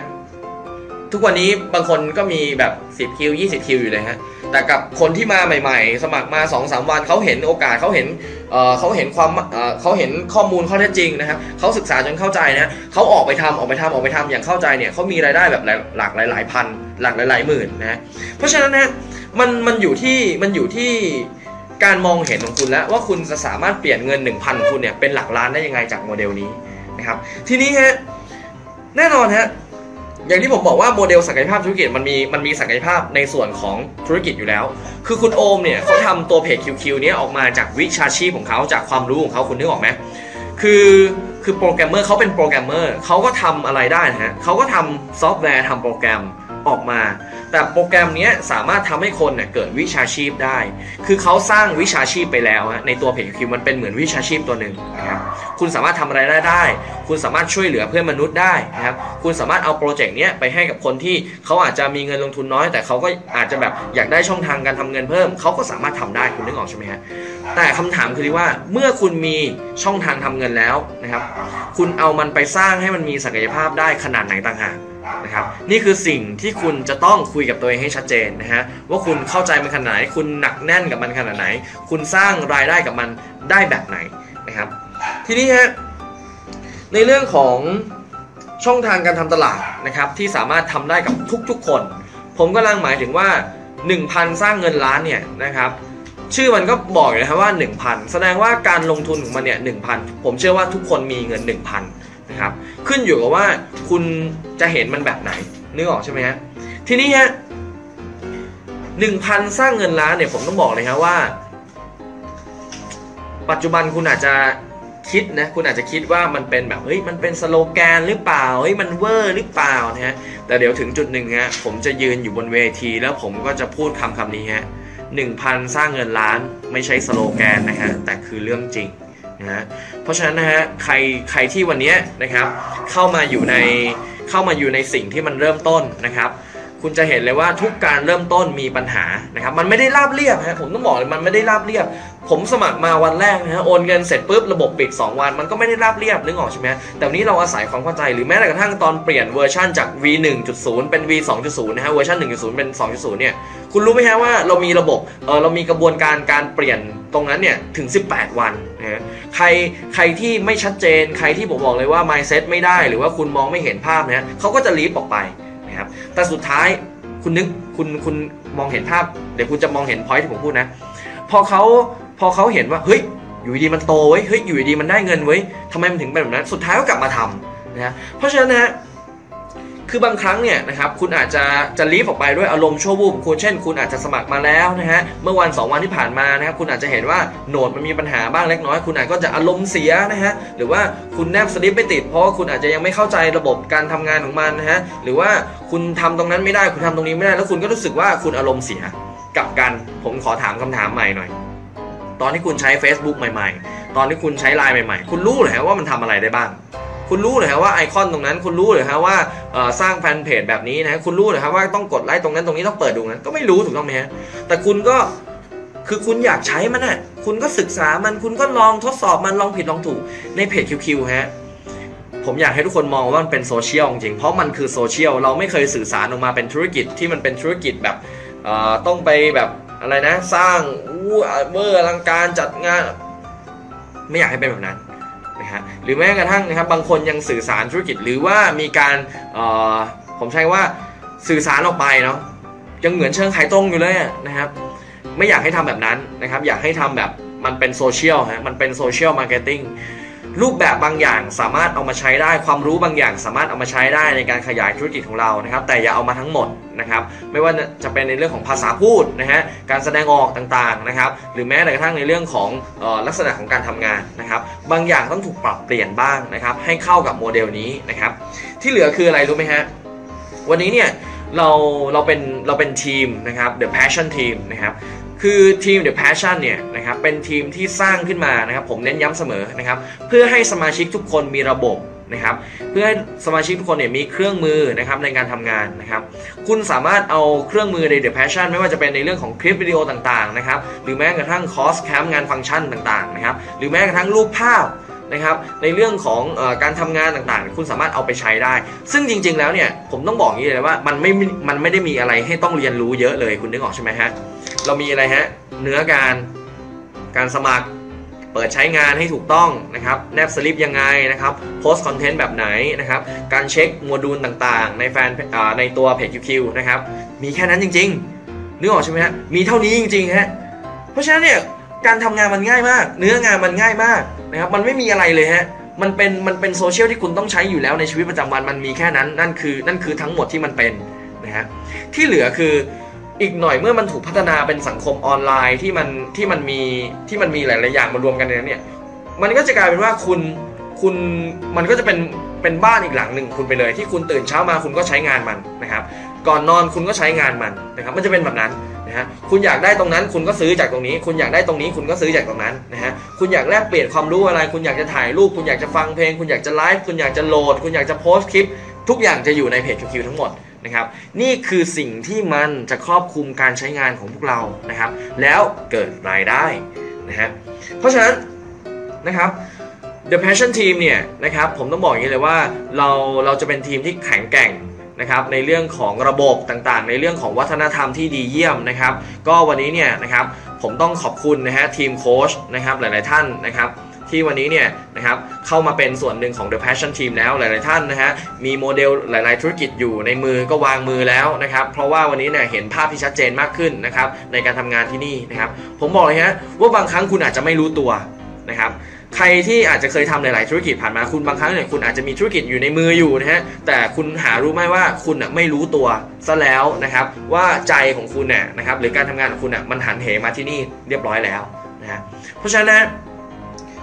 ทุกวันนี้บางคนก็มีแบบ 10คิว20คิวอยู่เลยฮะ แต่กับคนที่มาใหม่ๆ สมัครมา2อสวันเขาเห็นโอกาสเขาเห็นเเขาเห็นความเขาเห็นข้อมูลข้อเท็จจริงนะครับเขาศึกษาจนเข้าใจนะเขาออกไปทำออกไปทำออกไปทำอย่างเข้าใจเนี่ยเขามีรายได้แบบหลักหลายๆพันหลักหลายๆหมื่นนะเพราะฉะนั้นนะมันมันอยู่ที่มันอยู่ที่การมองเห็นของคุณแล้วว่าคุณจะสามารถเปลี่ยนเงิน 1,000คุณเนี่ยเป็นหลักล้านได้ยังไงจากโมเดลนี้นะครับทีนี้ฮะแน่นอนฮะ อย่างที่ผมบอกว่าโมเดลศักยภาพธุรกิจมันมีมันมีศักยภาพในส่วนของธุรกิจอยู่แล้ว คือคุณโอมเนี่ยเขาทำตัวเพจคิวเนี้ยออกมาจากวิชาชีพของเขาจากความรู้ของเขาคุณนึกออกไหมคือคือโปรแกรมเมอร์เขาเป็นโปรแกรมเมอร์เขาก็ทำอะไรได้นะฮะเขาก็ทำซอฟต์แวร์ทำโปรแกรมออกมา แต่โปรแกรมนี้สามารถทำให้คนเนี่ยเกิดวิชาชีพได้ คือเขาสร้างวิชาชีพไปแล้วฮะในตัวเพจคิวมันเป็นเหมือนวิชาชีพตัวหนึ่งนะครับคุณสามารถทำอะไรได้ได้ คุณสามารถช่วยเหลือเพื่อนมนุษย์ได้นะครับคุณสามารถเอาโปรเจกต์นี้ไปให้กับคนที่เขาอาจจะมีเงินลงทุนน้อย แต่เขาก็อาจจะแบบอยากได้ช่องทางการทำเงินเพิ่มเขาก็สามารถทำได้คุณนึกออกใช่ไหมฮะแต่คำถามคือว่าเมื่อคุณมีช่องทางทำเงินแล้วนะครับ คุณเอามันไปสร้างให้มันมีศักยภาพได้ขนาดไหนต่างหาก นะครับนี่คือสิ่งที่คุณจะต้องคุยกับตัวเองให้ชัดเจนนะฮะว่าคุณเข้าใจมันขนาดไหน คุณหนักแน่นกับมันขนาดไหน คุณสร้างรายได้กับมันได้แบบไหนนะครับทีนี้ฮะในเรื่องของช่องทางการทำตลาดนะครับที่สามารถทำได้กับทุกๆคน ผมกำลังหมายถึงว่า 1,000 สร้างเงินล้านเนี่ยนะครับชื่อมันก็บอกอยู่นะครับว่า 1,000 แสดงว่าการลงทุนของมันเนี่ย1,000ผมเชื่อว่าทุกคนมีเงิน 1,000 นะครับขึ้นอยู่กับว่าคุณจะเห็นมันแบบไหนนึกออกใช่ไหมฮะทีนี้ฮะหนึ่งพันสร้างเงินล้านเนี่ยผมต้องบอกเลยครับว่า ปัจจุบันคุณอาจจะคิดนะคุณอาจจะคิดว่ามันเป็นแบบเฮ้ยมันเป็นสโลแกนหรือเปล่าเฮ้ยมันเวอร์หรือเปล่านะฮะแต่เดี๋ยวถึงจุดหนึ่งฮะผมจะยืนอยู่บนเวที แล้วผมก็จะพูดคำคำนี้ฮะหนึ่งพันสร้างเงินล้านไม่ใช่สโลแกนนะฮะแต่คือเรื่องจริงนะฮะ เพราะฉะนั้นนะฮะใครใครที่วันนี้นะครับเข้ามาอยู่ในเข้ามาอยู่ในสิ่งที่มันเริ่มต้นนะครับ คุณจะเห็นเลยว่าทุกการเริ่มต้นมีปัญหานะครับ มันไม่ได้ราบเรียบฮะผมต้องบอกเลยมันไม่ได้ราบเรียบ ผมสมัครมาวันแรกนะฮะโอนเงินเสร็จปุ๊บระบบปิด 2 วัน มันก็ไม่ได้ราบเรียบนึกออกใช่ไหมแต่วันนี้เราอาศัยความเข้าใจหรือแม้แต่กระทั่งตอนเปลี่ยนเวอร์ชันจาก v 1.0 เป็น v 2.0 นะฮะเวอร์ชัน1.0 เป็น 2.0 เนี่ยคุณรู้ไหมฮะว่าเรามีระบบเออเรามีกระบวนการการเปลี่ยนตรงนั้นเนี่ยถึง 18 วันนะใครใครที่ไม่ชัดเจนใครที่ผมบอกเลยว่า mindset ไม่ได้ หรือว่าคุณมองไม่เห็นภาพนะเขาก็จะ leave ออกไป ครับแต่สุดท้ายคุณนึกคุณคุณมองเห็นภาพ เดี๋ยวคุณจะมองเห็นพอยที่ผมพูดนะ พอเขาพอเขาเห็นว่าเฮ้ยอยู่ดีมันโตเว้ยเฮ้ยอยู่ดีมันได้เงินเว้ยทำไมมันถึงเป็นแบบนั้น สุดท้ายก็กลับมาทำนะเพราะฉะนั้นนะ คือบางครั้งเนี่ยนะครับคุณอาจจะจะลีฟออกไปด้วยอารมณ์ชั่ววูบคุณเช่น คุณอาจจะสมัครมาแล้วนะฮะเมื่อวัน 2 วันที่ผ่านมานะครับคุณอาจจะเห็นว่าโหนดมันมีปัญหาบ้างเล็กน้อย คุณอาจก็จะอารมณ์เสียนะฮะหรือว่าคุณแนบสลิปไม่ติด เพราะว่าคุณอาจจะยังไม่เข้าใจระบบการทำงานของมันนะฮะหรือว่าคุณทำตรงนั้นไม่ได้คุณทำตรงนี้ไม่ได้ แล้วคุณก็รู้สึกว่าคุณอารมณ์เสียกับกันผมขอถามคำถามใหม่หน่อย ตอนที่คุณใช้ Facebook ใหม่ ๆ ตอนที่คุณใช้ไลน์ใหม่ ๆ คุณรู้หรือฮะว่ามันทำอะไรได้บ้าง คุณรู้เลยครับว่าไอคอนตรงนั้น คุณรู้เลยครับว่าสร้างแฟนเพจแบบนี้นะคุณรู้เลยครับว่าต้องกดไลค์ตรงนั้นตรงนี้ต้องเปิดดูนั้นก็ไม่รู้ถูกต้องไหมฮะแต่คุณก็คือคุณอยากใช้มันน่ะคุณก็ศึกษามันคุณก็ลองทดสอบมันลองผิดลองถูกในเพจคิวฮะผมอยากให้ทุกคนมองว่ามันเป็นโซเชียลจริงเพราะมันคือโซเชียลเราไม่เคยสื่อสารออกมาเป็นธุรกิจที่มันเป็นธุรกิจแบบต้องไปแบบอะไรนะ สร้างอู้เวอร์อลังการจัดงาน ไม่อยากให้เป็นแบบนั้น นะฮะหรือแม้กระทั่งนะครับบางคนยังสื่อสารธุรกิจ หรือว่ามีการผมใช้ว่าสื่อสารออกไปเนาะยังเหมือนเชิงขายตรงอยู่เลยนะครับไม่อยากให้ทำแบบนั้นนะครับอยากให้ทำแบบมันเป็นโซเชียลฮะมันเป็น social marketing รูปแบบบางอย่างสามารถเอามาใช้ได้ ความรู้บางอย่างสามารถเอามาใช้ได้ในการขยายธุรกิจของเรานะครับ แต่อย่าเอามาทั้งหมดนะครับ ไม่ว่าจะเป็นในเรื่องของภาษาพูดนะฮะการแสดงออกต่างๆนะครับ หรือแม้แต่กระทั่งในเรื่องของลักษณะของการทำงานนะครับ บางอย่างต้องถูกปรับเปลี่ยนบ้างนะครับ ให้เข้ากับโมเดลนี้นะครับ ที่เหลือคืออะไรรู้ไหมฮะวันนี้เนี่ยเราเราเป็นเราเป็นทีมนะครับ The Passion Team นะครับ คือทีม The Passion เนี่ยนะครับเป็นทีมที่สร้างขึ้นมานะครับผมเน้นย้ำเสมอนะครับเพื่อให้สมาชิกทุกคนมีระบบนะครับเพื่อให้สมาชิกทุกคนเนี่ยมีเครื่องมือนะครับในการทำงานนะครับคุณสามารถเอาเครื่องมือใน The Passion ไม่ว่าจะเป็นในเรื่องของคลิปวิดีโอต่างๆนะครับหรือแม้กระทั่งคอร์สแคมป์งานฟังก์ชันต่างๆนะครับหรือแม้กระทั่งรูปภาพนะครับในเรื่องของอการทำงานต่างๆ คุณสามารถเอาไปใช้ได้ ซึ่งจริง ๆ แล้วเนี่ยผมต้องบอกอย่างนี้เลยว่ามันไม่มันไม่ได้มีอะไรให้ต้องเรียนรู้เยอะเลยคุณนึกออกใช่ไหมฮะ เรามีอะไรฮะ เนื้อการการสมัครเปิดใช้งานให้ถูกต้องนะครับ แนบสลิปยังไงนะครับ โพสต์คอนเทนต์แบบไหนนะครับ การเช็คโมดูลต่างๆ ในแฟนในตัวเพจ QQ นะครับ มีแค่นั้นจริงๆนึกออกใช่ไหมฮะ มีเท่านี้จริงๆฮะ เพราะฉะนั้นเนี่ยการทำงานมันง่ายมาก เนื้องานมันง่ายมากนะครับ มันไม่มีอะไรเลยฮะ มันเป็นมันเป็นโซเชียลที่คุณต้องใช้อยู่แล้วในชีวิตประจำวัน มันมีแค่นั้น นั่นคือนั่นคือทั้งหมดที่มันเป็นนะฮะ ที่เหลือคือ อีกหน่อยเมื่อมันถูกพัฒนาเป็นสังคมออนไลน์ที่มันที่มันมีที่มันมีหลายๆอย่างมารวมกันเนี่ย มันก็จะกลายเป็นว่าคุณคุณมันก็จะเป็นเป็นบ้านอีกหลังหนึ่งคุณไปเลย ที่คุณตื่นเช้ามาคุณก็ใช้งานมันนะครับ ก่อนนอนคุณก็ใช้งานมันนะครับ มันจะเป็นแบบนั้นนะฮะคุณอยากได้ตรงนั้นคุณก็ซื้อจากตรงนี้ คุณอยากได้ตรงนี้คุณก็ซื้อจากตรงนั้นนะฮะคุณอยากแลกเปลี่ยนความรู้อะไร คุณอยากจะถ่ายรูปคุณอยากจะฟังเพลง คุณอยากจะไลฟ์คุณอยากจะโหลด คุณอยากจะโพสต์คลิป ทุกอย่างจะอยู่ในเพจคิวทั้งหมด นะครับ นี่คือสิ่งที่มันจะครอบคลุมการใช้งานของพวกเรานะครับ แล้วเกิดรายได้นะฮะเพราะฉะนั้นนะครับ The Passion Team เนี่ยนะครับผมต้องบอกอย่างนี้เลยว่าเราเราจะเป็นทีมที่แข็งแกร่งนะครับในเรื่องของระบบต่างๆ ในเรื่องของวัฒนธรรมที่ดีเยี่ยมนะครับ ก็วันนี้เนี่ยนะครับผมต้องขอบคุณนะฮะทีมโค้ชนะครับหลายๆท่านนะครับ ที่วันนี้เนี่ยนะครับเข้ามาเป็นส่วนหนึ่งของ The Passion Team แล้วหลาย ๆ ท่านนะฮะมีโมเดลหลาย ๆ ธุรกิจอยู่ในมือก็วางมือแล้วนะครับเพราะว่าวันนี้เนี่ยเห็นภาพที่ชัดเจนมากขึ้นนะครับในการทำงานที่นี่นะครับผมบอกเลยฮะว่าบางครั้งคุณอาจจะไม่รู้ตัวนะครับใครที่อาจจะเคยทำหลาย ๆ ธุรกิจผ่านมาคุณบางครั้งเนี่ยคุณอาจจะมีธุรกิจอยู่ในมืออยู่นะฮะแต่คุณหารู้ไหมว่าคุณอะไม่รู้ตัวซะแล้วนะครับว่าใจของคุณเนี่ยนะครับหรือการทำงานของคุณอะมันหันเหมาที่นี่เรียบร้อยแล้วนะฮะเพราะฉะนั้น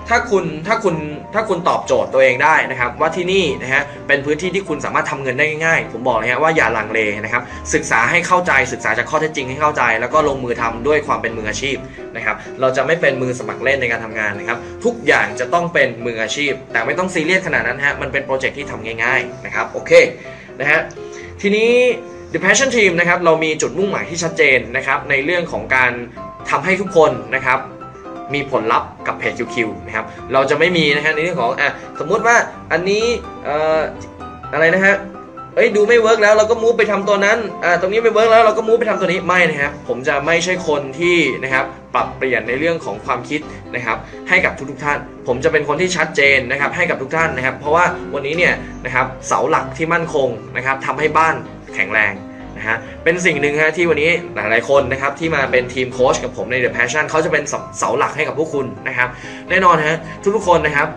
ถ้าคุณถ้าคุณถ้าคุณตอบโจทย์ตัวเองได้นะครับ ว่าที่นี่นะฮะเป็นพื้นที่ที่คุณสามารถทำเงินได้ง่ายๆผมบอกเลยฮะว่าอย่าลังเลนะครับศึกษาให้เข้าใจศึกษาจากข้อเท็จจริงให้เข้าใจ แล้วก็ลงมือทำด้วยความเป็นมืออาชีพนะครับเราจะไม่เป็นมือสมัครเล่นในการทำงานนะครับ ทุกอย่างจะต้องเป็นมืออาชีพ แต่ไม่ต้องซีเรียสขนาดนั้นฮะมันเป็นโปรเจกต์ที่ทำง่ายๆนะครับโอเคนะฮะทีนี้ The Passion Team นะครับเรามีจุดมุ่งหมายที่ชัดเจนนะครับในเรื่องของการทำให้ทุกคนนะครับ มีผลลัพธ์กับเพจ QQ นะครับเราจะไม่มีนะฮะในเรื่องของอะสมมุติว่าอันนี้เอ่ออะไรนะฮะเอ้ยดูไม่ work แล้วเราก็ move ไปทำตัวนั้นอ่าตรงนี้ไม่เวิร์กแล้วเราก็มูฟไปทำตัวนี้ไม่นะครับผมจะไม่ใช่คนที่นะครับปรับเปลี่ยนในเรื่องของความคิดนะครับให้กับทุกๆท่าน ผมจะเป็นคนที่ชัดเจนนะครับให้กับทุกท่านนะครับ เพราะว่าวันนี้เนี่ยนะครับเสาหลักที่มั่นคงนะครับทำให้บ้านแข็งแรง นะฮะเป็นสิ่งหนึ่งฮะที่วันนี้หลายๆคนนะครับที่มาเป็นทีมโค้ชกับผมใน The Passion เขาจะเป็นเสาหลักให้กับพวกคุณนะครับแน่นอนฮะทุกๆคนนะครับ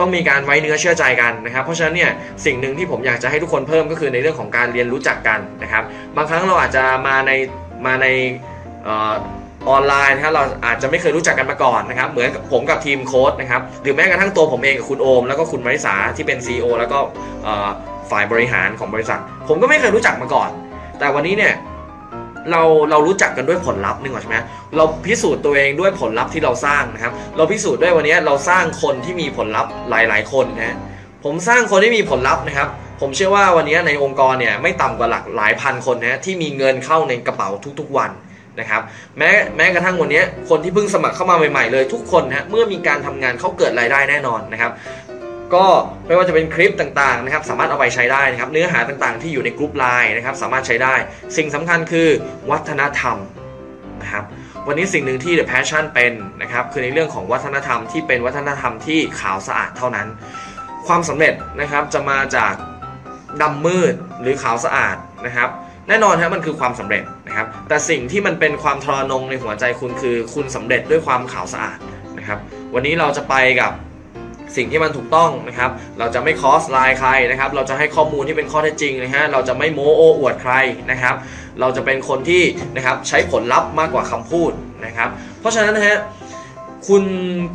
ต้องมีการไว้เนื้อเชื่อใจกันนะครับ เพราะฉะนั้นเนี่ยสิ่งหนึ่งที่ผมอยากจะให้ทุกคนเพิ่มก็คือในเรื่องของการเรียนรู้จักกันนะครับ บางครั้งเราอาจจะมาในมาในออนไลน์นะครับเราอาจจะไม่เคยรู้จักกันมาก่อนนะครับ เหมือนผมกับทีมโค้ชนะครับหรือแม้กระทั่งตัวผมเองกับคุณโอม แล้วก็คุณมาริสาที่เป็น CEO แล้วก็ฝ่ายบริหารของบริษัท ผมก็ไม่เคยรู้จักมาก่อน แต่วันนี้เนี่ยเราเรารู้จักกันด้วยผลลัพธ์นึกออใช่ไหมเราพิสูจน์ตัวเองด้วยผลลัพธ์ที่เราสร้างนะครับ เราพิสูจน์ด้วยวันนี้เราสร้างคนที่มีผลลัพธ์หลาย ๆ คนนะผมสร้างคนที่มีผลลัพธ์นะครับ ผมเชื่อว่าวันนี้ในองค์กรเนี่ยไม่ต่ำกว่าหลักหลายพันคนนะที่มีเงินเข้าในกระเป๋าทุกๆวันนะครับแม้แม้กระทั่งวันนี้คนที่เพิ่งสมัครเข้ามาใหม่ๆเลยทุกคนนะเมื่อมีการทำงานเขาเกิดรายได้แน่นอนนะครับ ก็ไม่ว่าจะเป็นคลิปต่างๆนะครับสามารถเอาไปใช้ได้นะครับเนื้อหาต่างๆที่อยู่ในกลุ่มไลน์นะครับสามารถใช้ได้ สิ่งสำคัญคือวัฒนธรรมนะครับวันนี้สิ่งหนึ่งที่ The Passion เป็นนะครับคือในเรื่องของวัฒนธรรมที่เป็นวัฒนธรรมที่ขาวสะอาดเท่านั้น ความสำเร็จนะครับจะมาจากดำมืดหรือขาวสะอาดนะครับแน่นอนฮะมันคือความสำเร็จนะครับแต่สิ่งที่มันเป็นความทรนงในหัวใจคุณคือ คุณสำเร็จด้วยความขาวสะอาดนะครับวันนี้เราจะไปกับ สิ่งที่มันถูกต้องนะครับ เราจะไม่คอสไลน์ใครนะครับ เราจะให้ข้อมูลที่เป็นข้อเท็จจริงนะฮะ เราจะไม่โม้โอ้อวดใครนะครับ เราจะเป็นคนที่นะครับใช้ผลลัพธ์มากกว่าคำพูดนะครับ เพราะฉะนั้นนะฮะ คุณ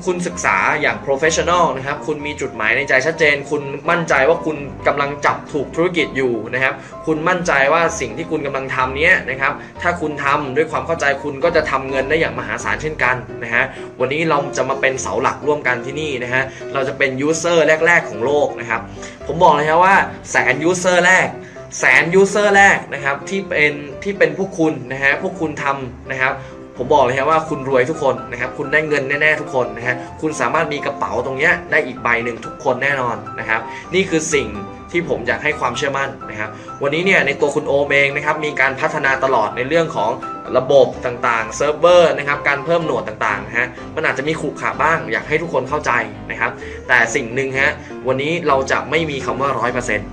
คุณศึกษาอย่าง professional นะครับ คุณมีจุดหมายในใจชัดเจน คุณมั่นใจว่าคุณกำลังจับถูกธุรกิจอยู่นะครับ คุณมั่นใจว่าสิ่งที่คุณกำลังทำเนี้ยนะครับ ถ้าคุณทำด้วยความเข้าใจคุณก็จะทำเงินได้อย่างมหาศาลเช่นกันนะฮะ วันนี้เราจะมาเป็นเสาหลักร่วมกันที่นี่นะฮะ เราจะเป็น user แรก ๆ ของโลกนะครับ ผมบอกเลยครับว่าแสน user แรกแสน user แรกนะครับที่เป็นที่เป็นพวกคุณนะฮะพวกคุณทำนะครับ ผมบอกเลยครับว่าคุณรวยทุกคนนะครับคุณได้เงินแน่ๆทุกคนนะฮะคุณสามารถมีกระเป๋าตรงเนี้ยได้อีกใบหนึ่งทุกคนแน่นอนนะครับ นี่คือสิ่งที่ผมอยากให้ความเชื่อมั่นนะครับ วันนี้เนี่ยในตัวคุณโอมเองนะครับมีการพัฒนาตลอดในเรื่องของระบบต่างๆเซิร์ฟเวอร์นะครับการเพิ่ม node ต่างๆนะฮะมันอาจจะมีขรุขระบ้างอยากให้ทุกคนเข้าใจนะครับ แต่สิ่งหนึ่งฮะวันนี้เราจะไม่มีคำว่าร้อยเปอร์เซ็นต์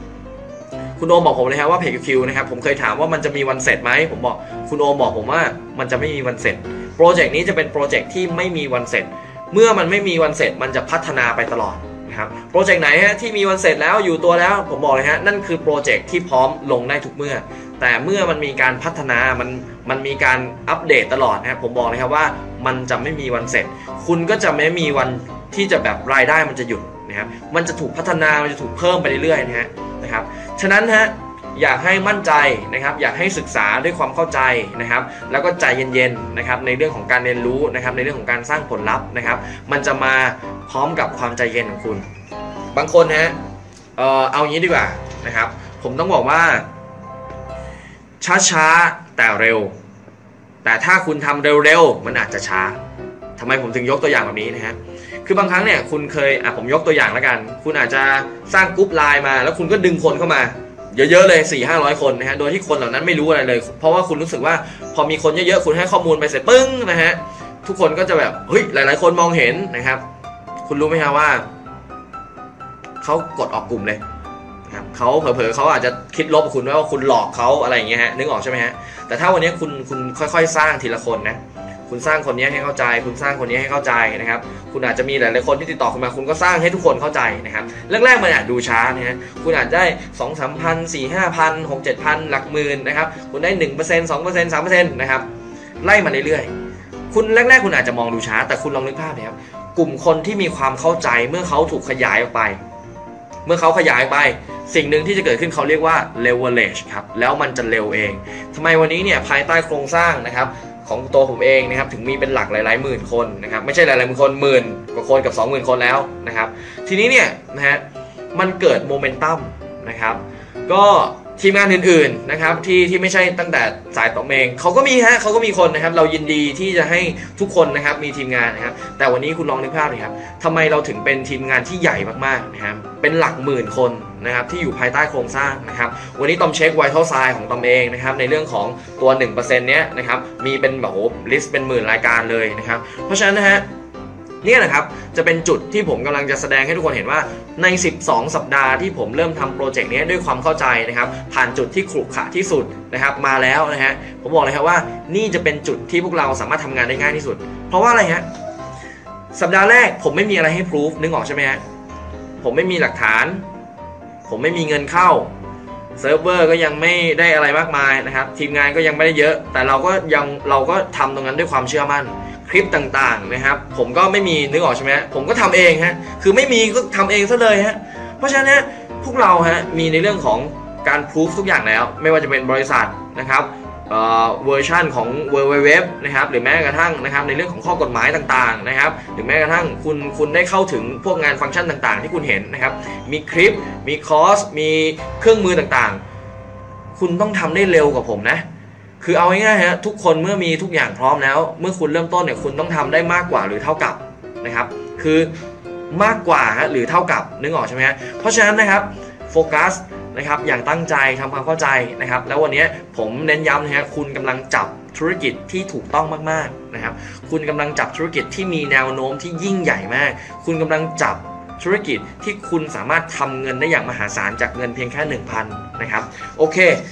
คุณโอมบอกผมเลยครับว่าเพจคิวนะครับผมเคยถามว่ามันจะมีวันเสร็จไหมผมบอกคุณโอมบอกผมว่ามันจะไม่มีวันเสร็จโปรเจกต์นี้จะเป็นโปรเจกต์ที่ไม่มีวันเสร็จ เมื่อมันไม่มีวันเสร็จมันจะพัฒนาไปตลอดนะครับโปรเจกต์ไหนฮะที่มีวันเสร็จแล้วอยู่ตัวแล้วผมบอกเลยฮะนั่นคือโปรเจกต์ที่พร้อมลงได้ทุกเมื่อ แต่เมื่อมันมีการพัฒนามันมันมีการอัปเดตตลอดนะครับผมบอกเลยครับว่ามันจะไม่มีวันเสร็จ คุณก็จะไม่มีวันที่จะแบบรายได้มันจะหยุด นะครับมันจะถูกพัฒนามันจะถูกเพิ่มไปเรื่อยๆนะฮะนะครับฉะนั้นฮะอยากให้มั่นใจนะครับอยากให้ศึกษาด้วยความเข้าใจนะครับแล้วก็ใจเย็นๆนะครับในเรื่องของการเรียนรู้นะครับในเรื่องของการสร้างผลลัพธ์นะครับ มันจะมาพร้อมกับความใจเย็นของคุณ บางคนฮะเออเอางี้ดีกว่านะครับ ผมต้องบอกว่า ช้าๆแต่เร็ว แต่ถ้าคุณทำเร็วๆมันอาจจะช้าทำไมผมถึงยกตัวอย่างแบบนี้นะฮะ คือบางครั้งเนี่ยคุณเคยอะผมยกตัวอย่างแล้วกัน คุณอาจจะสร้างกรุ๊ปไลน์มา แล้วคุณก็ดึงคนเข้ามา เยอะๆเลย4ี่ห้าร้อยคนนะฮะโดยที่คนเหล่านั้นไม่รู้อะไรเลย เพราะว่าคุณรู้สึกว่าพอมีคนเยอะๆคุณให้ข้อมูลไปเสร็จปึ้งนะฮะทุกคนก็จะแบบเฮ้ยหลาย ๆ คนมองเห็นนะครับ คุณรู้ไหมฮะว่าเขากดออกกลุ่มเลยนะครับเขาเผลอๆเขาอาจจะคิดลบกับคุณว่าคุณหลอกเขาอะไรอย่างเงี้ยฮะนึกออกใช่ไหมฮะแต่ถ้าวันนี้คุณคุณค่อยๆ สร้างทีละคนนะ คุณสร้างคนนี้ให้เข้าใจ คุณสร้างคนนี้ให้เข้าใจนะครับ คุณอาจจะมีหลายๆคนที่ติดต่อคุณมา คุณก็สร้างให้ทุกคนเข้าใจนะครับแรกๆมันอาจดูช้านะฮะคุณอาจได้สองสามพันสี่ห้าพันหกเจ็ดพันหลักหมื่นนะครับ คุณได้หนึ่งเปอร์เซ็นต์สองเปอร์เซ็นต์สามเปอร์เซ็นต์นะครับ ไล่มาเรื่อยๆ คุณแรกๆ คุณอาจจะมองดูช้า แต่คุณลองนึกภาพนะครับ กลุ่มคนที่มีความเข้าใจเมื่อเขาถูกขยายออกไป เมื่อเขาขยายไปสิ่งหนึ่งที่จะเกิดขึ้นเขาเรียกว่า leverage ครับ แล้วมันจะเร็วเอง ทำไมวันนี้เนี่ยภายใต้โครงสร้างนะครับ ของตัวผมเองนะครับถึงมีเป็นหลักหลายๆหมื่นคนนะครับไม่ใช่หลายๆหมื่นคนหมื่นกว่าคนกับ 20,000 คนแล้วนะครับ ทีนี้เนี่ยนะฮะมันเกิดโมเมนตัมนะครับก็ทีมงานอื่นๆนะครับที่ที่ไม่ใช่ตั้งแต่สายต่อเองเขาก็มีฮะเขาก็มีคนนะครับ เรายินดีที่จะให้ทุกคนนะครับมีทีมงานนะครับ แต่วันนี้คุณลองนึกภาพเลยครับทำไมเราถึงเป็นทีมงานที่ใหญ่มากๆนะครับเป็นหลักหมื่นคน นะครับที่อยู่ภายใต้โครงสร้างนะครับวันนี้ตอมเช็คไวท์เท่าไซของตอมเองนะครับในเรื่องของตัว 1%เนี้ยนะครับมีเป็นแบบโอ้ list เป็นหมื่นรายการเลยนะครับเพราะฉะนั้นนะฮะเนี่ยนะครับ จะเป็นจุดที่ผมกำลังจะแสดงให้ทุกคนเห็นว่าใน 12 สัปดาห์ที่ผมเริ่มทำโปรเจกต์นี้ด้วยความเข้าใจนะครับ ผ่านจุดที่ขรุขระที่สุดนะครับมาแล้วนะฮะผมบอกเลยครับว่านี่จะเป็นจุดที่พวกเราสามารถทำงานได้ง่ายที่สุด เพราะว่าอะไรฮะสัปดาห์แรกผมไม่มีอะไรให้พิสูจนึกออกใช่ไหมฮะผมไม่มีหลักฐาน ผมไม่มีเงินเข้าเซิร์ฟเวอร์ก็ยังไม่ได้อะไรมากมายนะครับ ทีมงานก็ยังไม่ได้เยอะ แต่เราก็ยังเราก็ทำตรงนั้นด้วยความเชื่อมั่น คลิปต่างๆนะครับ ผมก็ไม่มีนึกออกใช่ไหมผมก็ทำเองฮะคือไม่มีก็ทำเองซะเลยฮะเพราะฉะนั้นพวกเราฮะมีในเรื่องของการพิสูจน์ทุกอย่างแล้ว ไม่ว่าจะเป็นบริษัทนะครับ เวอร์ชันของ w w w นะครับหรือแม้กระทั่งนะครับในเรื่องของข้อกฎหมายต่างๆนะครับหรือแม้กระทั่งคุณคุณได้เข้าถึงพวกงานฟังก์ชันต่างๆ ที่คุณเห็นนะครับมีคลิปมีคอร์สมีเครื่องมือต่างๆ คุณต้องทำได้เร็วกว่าผมนะคือเอาง่ายๆฮะทุกคนเมื่อมีทุกอย่างพร้อมแล้ว เมื่อคุณเริ่มต้นเนี่ยคุณต้องทำได้มากกว่าหรือเท่ากับนะครับคือมากกว่าฮะหรือเท่ากับนึกออกใช่ไหมฮะเพราะฉะนั้นนะครับโฟกัส นะครับอย่างตั้งใจทำความเข้าใจนะครับ แล้ววันนี้ผมเน้นย้ำนะฮะคุณกำลังจับธุรกิจที่ถูกต้องมากๆนะครับ คุณกำลังจับธุรกิจที่มีแนวโน้มที่ยิ่งใหญ่มาก คุณกำลังจับธุรกิจที่คุณสามารถทำเงินได้อย่างมหาศาลจากเงินเพียงแค่ 1,000นะครับโอเค